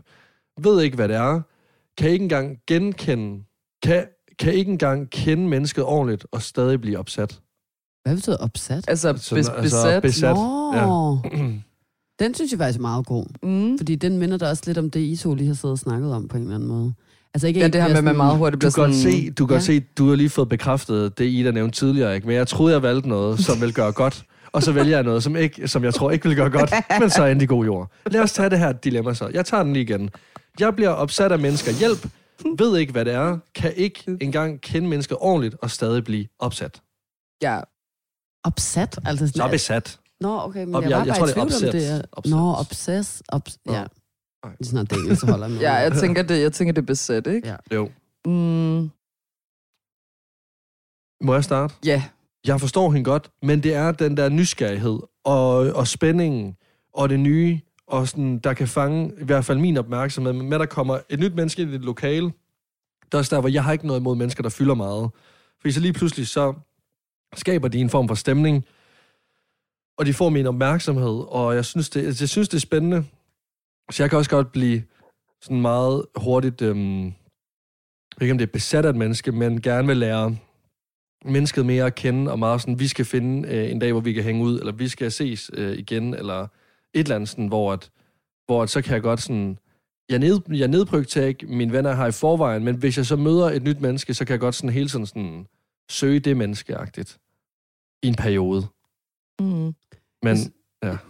Ved ikke, hvad det er. Kan ikke engang genkende... Kan, kan ikke engang kende mennesket ordentligt og stadig blive opsat. Hvad betyder opsat? Altså, Så, bes, besat. besat. Nå, Ja. [CLEARS THROAT] den synes jeg faktisk er meget god. Mm. Fordi den minder da også lidt om det, I to lige har siddet og snakket om på en eller anden måde. Altså ikke Ja, ikke det her med, at man meget hurtigt Du bliver kan sådan... godt se, du kan Ja. godt se, du har lige fået bekræftet det, Ida nævnte tidligere, ikke? men jeg troede, jeg valgte noget, som vil gøre godt, og så vælger jeg noget, som, ikke, som jeg tror ikke vil gøre godt, men så er endelig god jord. Lad os tage det her dilemma så. Jeg tager den lige igen. Jeg bliver opsat af mennesker. Hjælp. Ved ikke, hvad det er. Kan ikke engang kende mennesket ordentligt og stadig blive opsat. Ja, Opsat? Altså, Så besat. Nå, okay, men Op- jeg, jeg- var jeg bare tror, i det er tvivl om obsess. det er... Obsess. Nå, obsess. Obs- Nå. ja. Nej. Det er sådan noget så holder med. ja jeg, tænker, det, jeg tænker, det er besat, ikke? Ja. Jo. Mm, Må jeg starte? ja. Jeg forstår hende godt, men det er den der nysgerrighed og, og spændingen og det nye, og sådan, der kan fange i hvert fald min opmærksomhed, med der kommer et nyt menneske i et lokale. der er også der, hvor jeg har ikke noget imod mennesker, der fylder meget. Fordi så lige pludselig, så skaber de en form for stemning, og de får min opmærksomhed, og jeg synes, det, altså, jeg synes, det er spændende. Så jeg kan også godt blive sådan meget hurtigt, øhm, jeg ved ikke om det er besat af et menneske, men gerne vil lære mennesket mere at kende, og meget sådan, vi skal finde øh, en dag, hvor vi kan hænge ud, eller vi skal ses øh, igen, eller eller andet sådan, hvor, at, hvor at så kan jeg godt sådan, jeg, ned, jeg nedprioriterer ikke mine venner her i forvejen, men hvis jeg så møder et nyt menneske, så kan jeg godt sådan hele tiden sådan, søge det menneskeagtigt i en periode. Mm. Men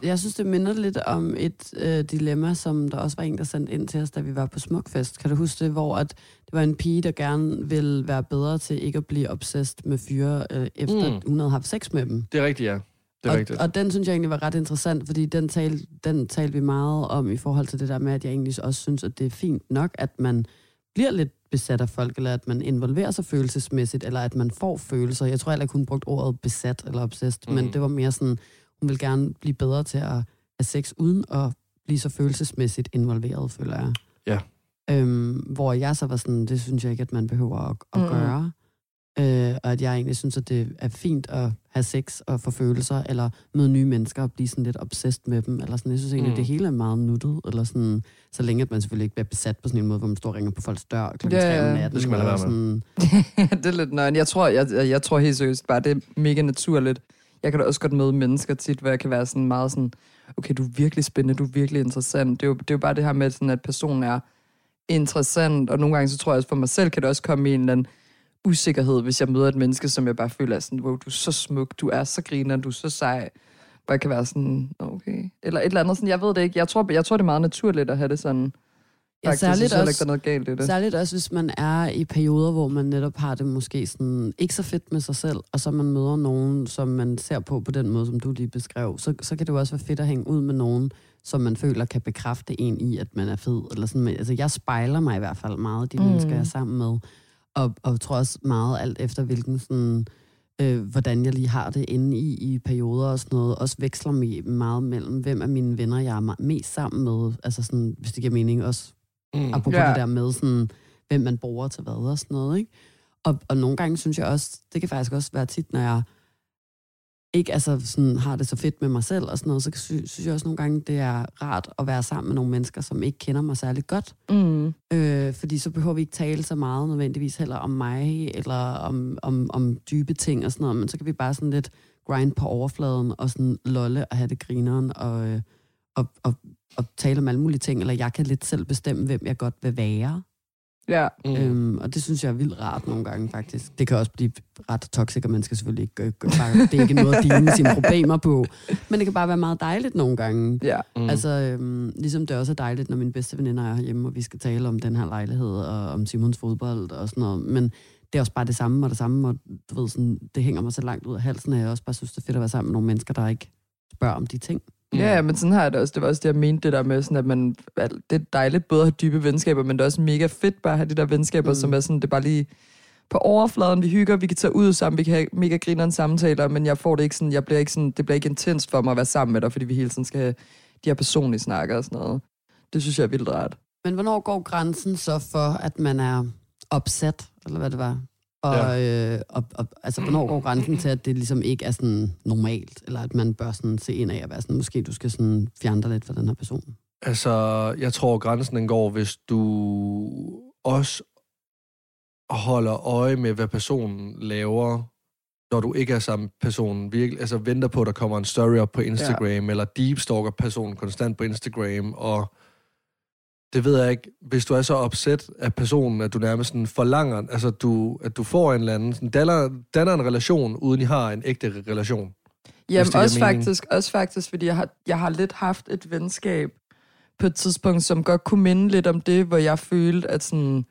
Jeg synes, det minder lidt om et øh, dilemma, som der også var en, der sendte ind til os, da vi var på Smukfest. Kan du huske det, hvor at det var en pige, der gerne ville være bedre til ikke at blive obsessed med fyre, øh, efter mm. hun havde haft sex med dem? det er rigtigt, ja. Det er og, rigtigt. og den synes jeg egentlig var ret interessant, fordi den talte den talte vi meget om i forhold til det der med, at jeg egentlig også synes, at det er fint nok, at man bliver lidt besat af folk, eller at man involverer sig følelsesmæssigt, eller at man får følelser. Jeg tror heller ikke, hun brugte ordet besat eller obsessed, mm. Men det var mere sådan, hun vil gerne blive bedre til at have sex, uden at blive så følelsesmæssigt involveret, føler jeg. Ja. Øhm, hvor jeg så var sådan, det synes jeg ikke, at man behøver at, at Mm. gøre. Øh, og at jeg egentlig synes, at det er fint at have sex og få følelser, eller møde nye mennesker og blive sådan lidt obsessed med dem. Eller sådan. Jeg synes egentlig, Mm. det hele er meget nuttet. Eller sådan, så længe at man selvfølgelig ikke bliver besat på sådan en måde, hvor man står og ringer på folks dør klokken Ja, tre om ja. natten. Det skal man lade og være med. sådan, [LAUGHS] det er lidt nøgen. Jeg tror, jeg, jeg, jeg tror helt seriøst bare, det er mega naturligt. Jeg kan da også godt møde mennesker tit, hvor jeg kan være sådan meget sådan, okay, du er virkelig spændende, du er virkelig interessant. Det er jo, det er jo bare det her med, sådan, at personen er interessant, og nogle gange så tror jeg også for mig selv, kan det også komme i en eller anden usikkerhed, hvis jeg møder et menneske, som jeg bare føler er sådan, wow, du er så smuk, du er så griner, du er så sej. Hvor jeg kan være sådan, okay. Eller et eller andet sådan, jeg ved det ikke. Jeg tror, jeg tror det er meget naturligt at have det sådan. Ja, Faktisk, særligt også- ikke, der er noget galt i det. Særligt også, hvis man er i perioder, hvor man netop har det måske sådan ikke så fedt med sig selv, og så man møder nogen, som man ser på på den måde, som du lige beskrev, så, så kan det jo også være fedt at hænge ud med nogen, som man føler kan bekræfte en i, at man er fed. Eller sådan. Altså, jeg spejler mig i hvert fald meget, de mm. mennesker, jeg er sammen med, og, og tror også meget alt efter, hvilken sådan, øh, hvordan jeg lige har det inde i, i perioder og sådan noget, også veksler mig meget mellem, hvem er mine venner, jeg er me- mest sammen med, altså sådan, hvis det giver mening, også Mm. Apropos ja. det der med sådan, hvem man bruger til hvad og sådan noget, ikke? Og, og nogle gange synes jeg også, det kan faktisk også være tit, når jeg ikke altså sådan, har det så fedt med mig selv og sådan noget, så sy- synes jeg også nogle gange, det er rart at være sammen med nogle mennesker, som ikke kender mig særlig godt. Mm. Øh, fordi så behøver vi ikke tale så meget nødvendigvis heller om mig, eller om, om, om dybe ting og sådan noget, men så kan vi bare sådan lidt grind på overfladen, og sådan lolle og have det grineren, og, øh, og, og, og tale om alle mulige ting, eller jeg kan lidt selv bestemme, hvem jeg godt vil være. Ja. Mm. Øhm, og det synes jeg er vildt rart nogle gange, faktisk. Det kan også blive ret toxic, og man skal selvfølgelig ikke gøre, bare, det er ikke noget at dine sine problemer på. Men det kan bare være meget dejligt nogle gange. Ja. Mm. Altså, øhm, ligesom det også er dejligt, når mine bedste veninder er hjemme, og vi skal tale om den her lejlighed, og om Simons fodbold og sådan noget. Men det er også bare det samme og det samme, og du ved, sådan, det hænger mig så langt ud af halsen, at jeg også bare synes, det er fedt at være sammen med nogle mennesker, der ikke spørger om de ting. Ja, ja, men sådan har jeg det også. Det var også det, jeg mente det der med, sådan, at man, at det er dejligt både at have dybe venskaber, men det er også mega fedt bare at have de der venskaber, mm. som er sådan, det er bare lige på overfladen, vi hygger, vi kan tage ud sammen, vi kan have mega grineren samtaler, men jeg får det ikke sådan, jeg bliver ikke sådan, det bliver ikke intens for mig at være sammen med dig, fordi vi hele tiden skal have de her personlige snakker og sådan noget. Det synes jeg er vildt rart. Men hvornår går grænsen så for, at man er opsat, eller hvad det var? Og, ja. øh, og, og altså, hvornår går grænsen til, at det ligesom ikke er sådan normalt, eller at man bør sådan se ind af at være sådan, måske du skal sådan fjerne dig lidt fra den her person? Altså, jeg tror, grænsen den går, hvis du også holder øje med, hvad personen laver, når du ikke er sammen med personen. Virkelig, altså venter på, at der kommer en story op på Instagram, ja. eller deepstalker personen konstant på Instagram, og det ved jeg ikke, hvis du er så opsat af personen, at du nærmest sådan forlanger, altså du, at du får en eller anden, sådan, danner, danner en relation, uden I har en ægte relation. Jamen også faktisk, også faktisk, fordi jeg har, jeg har lidt haft et venskab på et tidspunkt, som godt kunne minde lidt om det, hvor jeg følte, at sådan,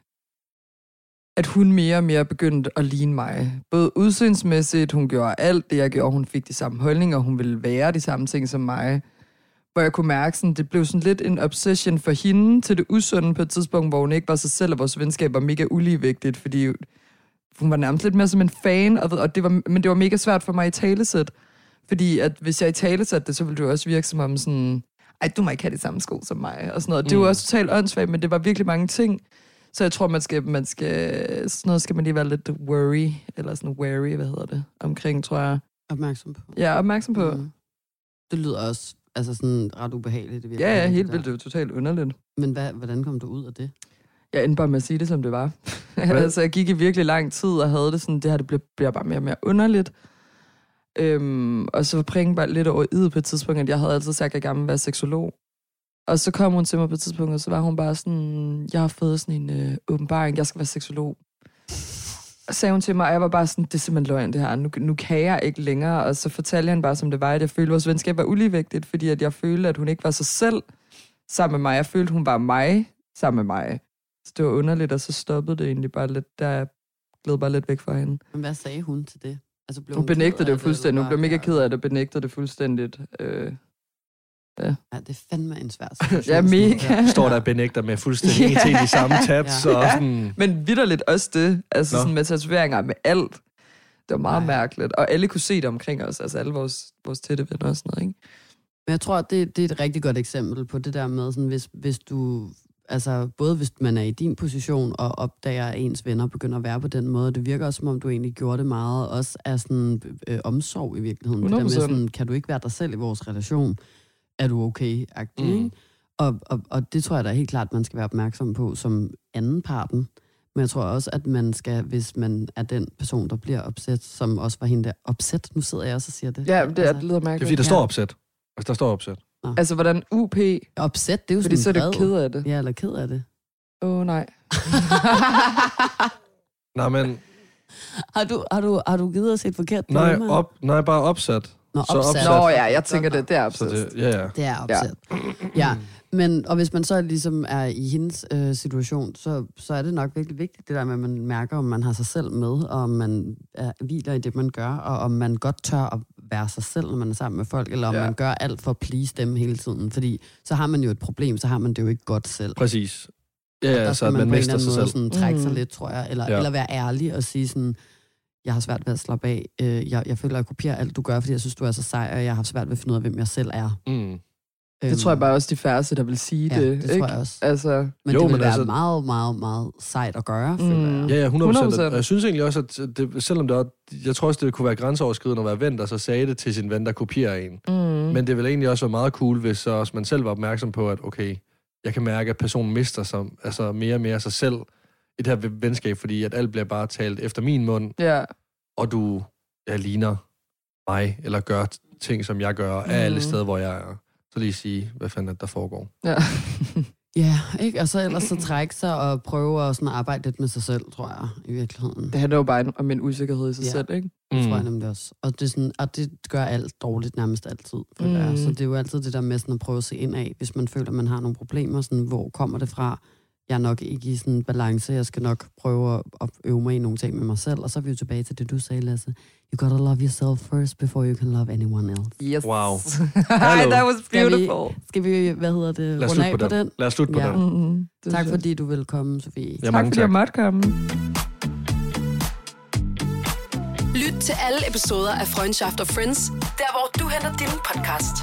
at hun mere og mere begyndte at ligne mig. Både udseendsmæssigt, hun gjorde alt det, jeg gjorde, hun fik de samme holdninger, hun ville være de samme ting som mig. Hvor jeg kunne mærke, sådan, det blev sådan lidt en obsession for hende til det usunde på et tidspunkt, hvor hun ikke var sig selv, og vores venskab var mega uligevægtigt, fordi hun var nærmest lidt mere som en fan, og, og det var, men det var mega svært for mig i talesæt. Fordi at hvis jeg i talesæt det, så ville det jo også virke som om sådan, ej, du må ikke have de samme sko som mig, og sådan noget. Mm. Det var også totalt åndssvagt, men det var virkelig mange ting. Så jeg tror, man skal, man skal, sådan noget skal man lige være lidt worry, eller sådan wary, hvad hedder det, omkring, tror jeg. Opmærksom på. Ja, opmærksom på. Mm. Det lyder også altså sådan ret ubehageligt. Det ja, ja, helt vildt. Det jo totalt underligt. Men hvad, hvordan kom du ud af det? Jeg endte bare med at sige det, som det var. [LAUGHS] altså, jeg gik i virkelig lang tid og havde det sådan, det her det bliver, bliver bare mere og mere underligt. Øhm, og så var bare lidt over id på et tidspunkt, at jeg havde altid sagt, at jeg gerne ville være seksolog. Og så kom hun til mig på et tidspunkt, og så var hun bare sådan, jeg har fået sådan en øh, åbenbaring, jeg skal være seksolog. Og sagde hun til mig, og jeg var bare sådan, det er simpelthen løgn det her, nu, nu kan jeg ikke længere. Og så fortalte hende bare, som det var, at jeg følte, at vores venskab var uligevægtigt, fordi at jeg følte, at hun ikke var sig selv sammen med mig. Jeg følte, hun var mig sammen med mig. Så det var underligt, og så stoppede det egentlig bare lidt, der jeg gled bare lidt væk fra hende. Men hvad sagde hun til det? Altså, blev hun, hun benægtede det jo fuldstændig. Hun blev mega ked af det, benægtede det fuldstændigt. Øh, Ja. ja, det er fandme en svær [LAUGHS] situation. ja, mega. Ja. Står der og benægter med fuldstændig [LAUGHS] ja. en de samme tabs. Ja. Og sådan... Men vidderligt også det. Altså Nå. sådan med tatoveringer med alt. Det var meget Nej. mærkeligt. Og alle kunne se det omkring os. Altså alle vores, vores tætte venner og sådan noget, ikke? Men jeg tror, at det, det er et rigtig godt eksempel på det der med, sådan, hvis, hvis du altså både hvis man er i din position og opdager, at ens venner begynder at være på den måde, det virker også, som om du egentlig gjorde det meget, også af sådan øh, omsorg i virkeligheden. 100%. Det der med sådan, kan du ikke være dig selv i vores relation? Er du okay? Mm. Og, og, og det tror jeg da helt klart, man skal være opmærksom på som anden parten. Men jeg tror også, at man skal, hvis man er den person, der bliver opsat, som også var hende der, opsat, nu sidder jeg også og siger det. Ja, det, altså, det lyder mærkeligt. Det er fordi, der står opsat. Altså, der står opsat. Nå. Altså, hvordan UP... Opsat, det er jo fordi sådan så er du ked af det. Ja, eller ked af det. Åh, oh, nej. [LAUGHS] nej, men... Har du, har, du, har du givet os et forkert nej, op, nej, bare opsat. Nå, opsat. Så opsat. Nå ja, jeg tænker det, det er opsat. det, ja, ja. Det er opsat. Ja. ja. Men, og hvis man så ligesom er i hendes øh, situation, så, så er det nok virkelig vigtigt, det der med, at man mærker, om man har sig selv med, og om man er, hviler i det, man gør, og om man godt tør at være sig selv, når man er sammen med folk, eller om ja. man gør alt for at please dem hele tiden. Fordi så har man jo et problem, så har man det jo ikke godt selv. Præcis. Ja, ja, så man, man mister sig selv. Sådan, trække mm. sig lidt, tror jeg, eller, ja. eller være ærlig og sige sådan, jeg har svært ved at slappe af. Øh, jeg, jeg føler, at jeg kopierer alt, du gør, fordi jeg synes, du er så sej, og jeg har svært ved at finde ud af, hvem jeg selv er. Mm. Det tror jeg bare også de færreste, der vil sige Ja, det. det tror ikke? jeg også. Altså, Men Jo, det vil men være altså- meget, meget, meget sejt at gøre, føler jeg. Ja, ja, 100 procent. 100%. Og jeg synes egentlig også, at det, selvom det er, jeg tror også, det kunne være grænseoverskridende at være ven, der så sagde det til sin ven, der kopierer en. mm. Men det vil egentlig også være meget cool, hvis så også man selv var opmærksom på, at okay, jeg kan mærke, at personen mister sig, altså mere og mere sig selv i det her venskab, fordi at alt bliver bare talt efter min mund, ja. og du ja, ligner mig, eller gør ting, som jeg gør, af alle Mhm. steder, hvor jeg er. Så lige sige, hvad fanden er det, der foregår. ja. [LAUGHS] Ja, ikke? Og så ellers så trække sig og prøve at sådan arbejde lidt med sig selv, tror jeg, i virkeligheden. Det handler jo bare om en usikkerhed i sig Ja. selv, ikke? Det tror jeg Mm. nemlig også. Og det, er sådan, og det gør alt dårligt nærmest altid. Føler Mm. jeg. Så det er jo altid det der med sådan at prøve at se ind af, hvis man føler, man har nogle problemer. Sådan, hvor kommer det fra? Jeg er nok ikke i sådan en balance. Jeg skal nok prøve at, øve mig i nogle ting med mig selv. Og så er vi jo tilbage til det, du sagde, Lasse. You gotta love yourself first, before you can love anyone else. Yes. Wow. [LAUGHS] Hi, that was Skal vi- beautiful. Skal vi, hvad hedder det, runde af på den. den? Lad os slutte på Ja. den. Mm-hmm. Det Tak fordi du vil komme, Sofie. Ja, Tak fordi tak. jeg måtte komme. Lyt til alle episoder af Freundschaft og Friends, der hvor du henter din podcast.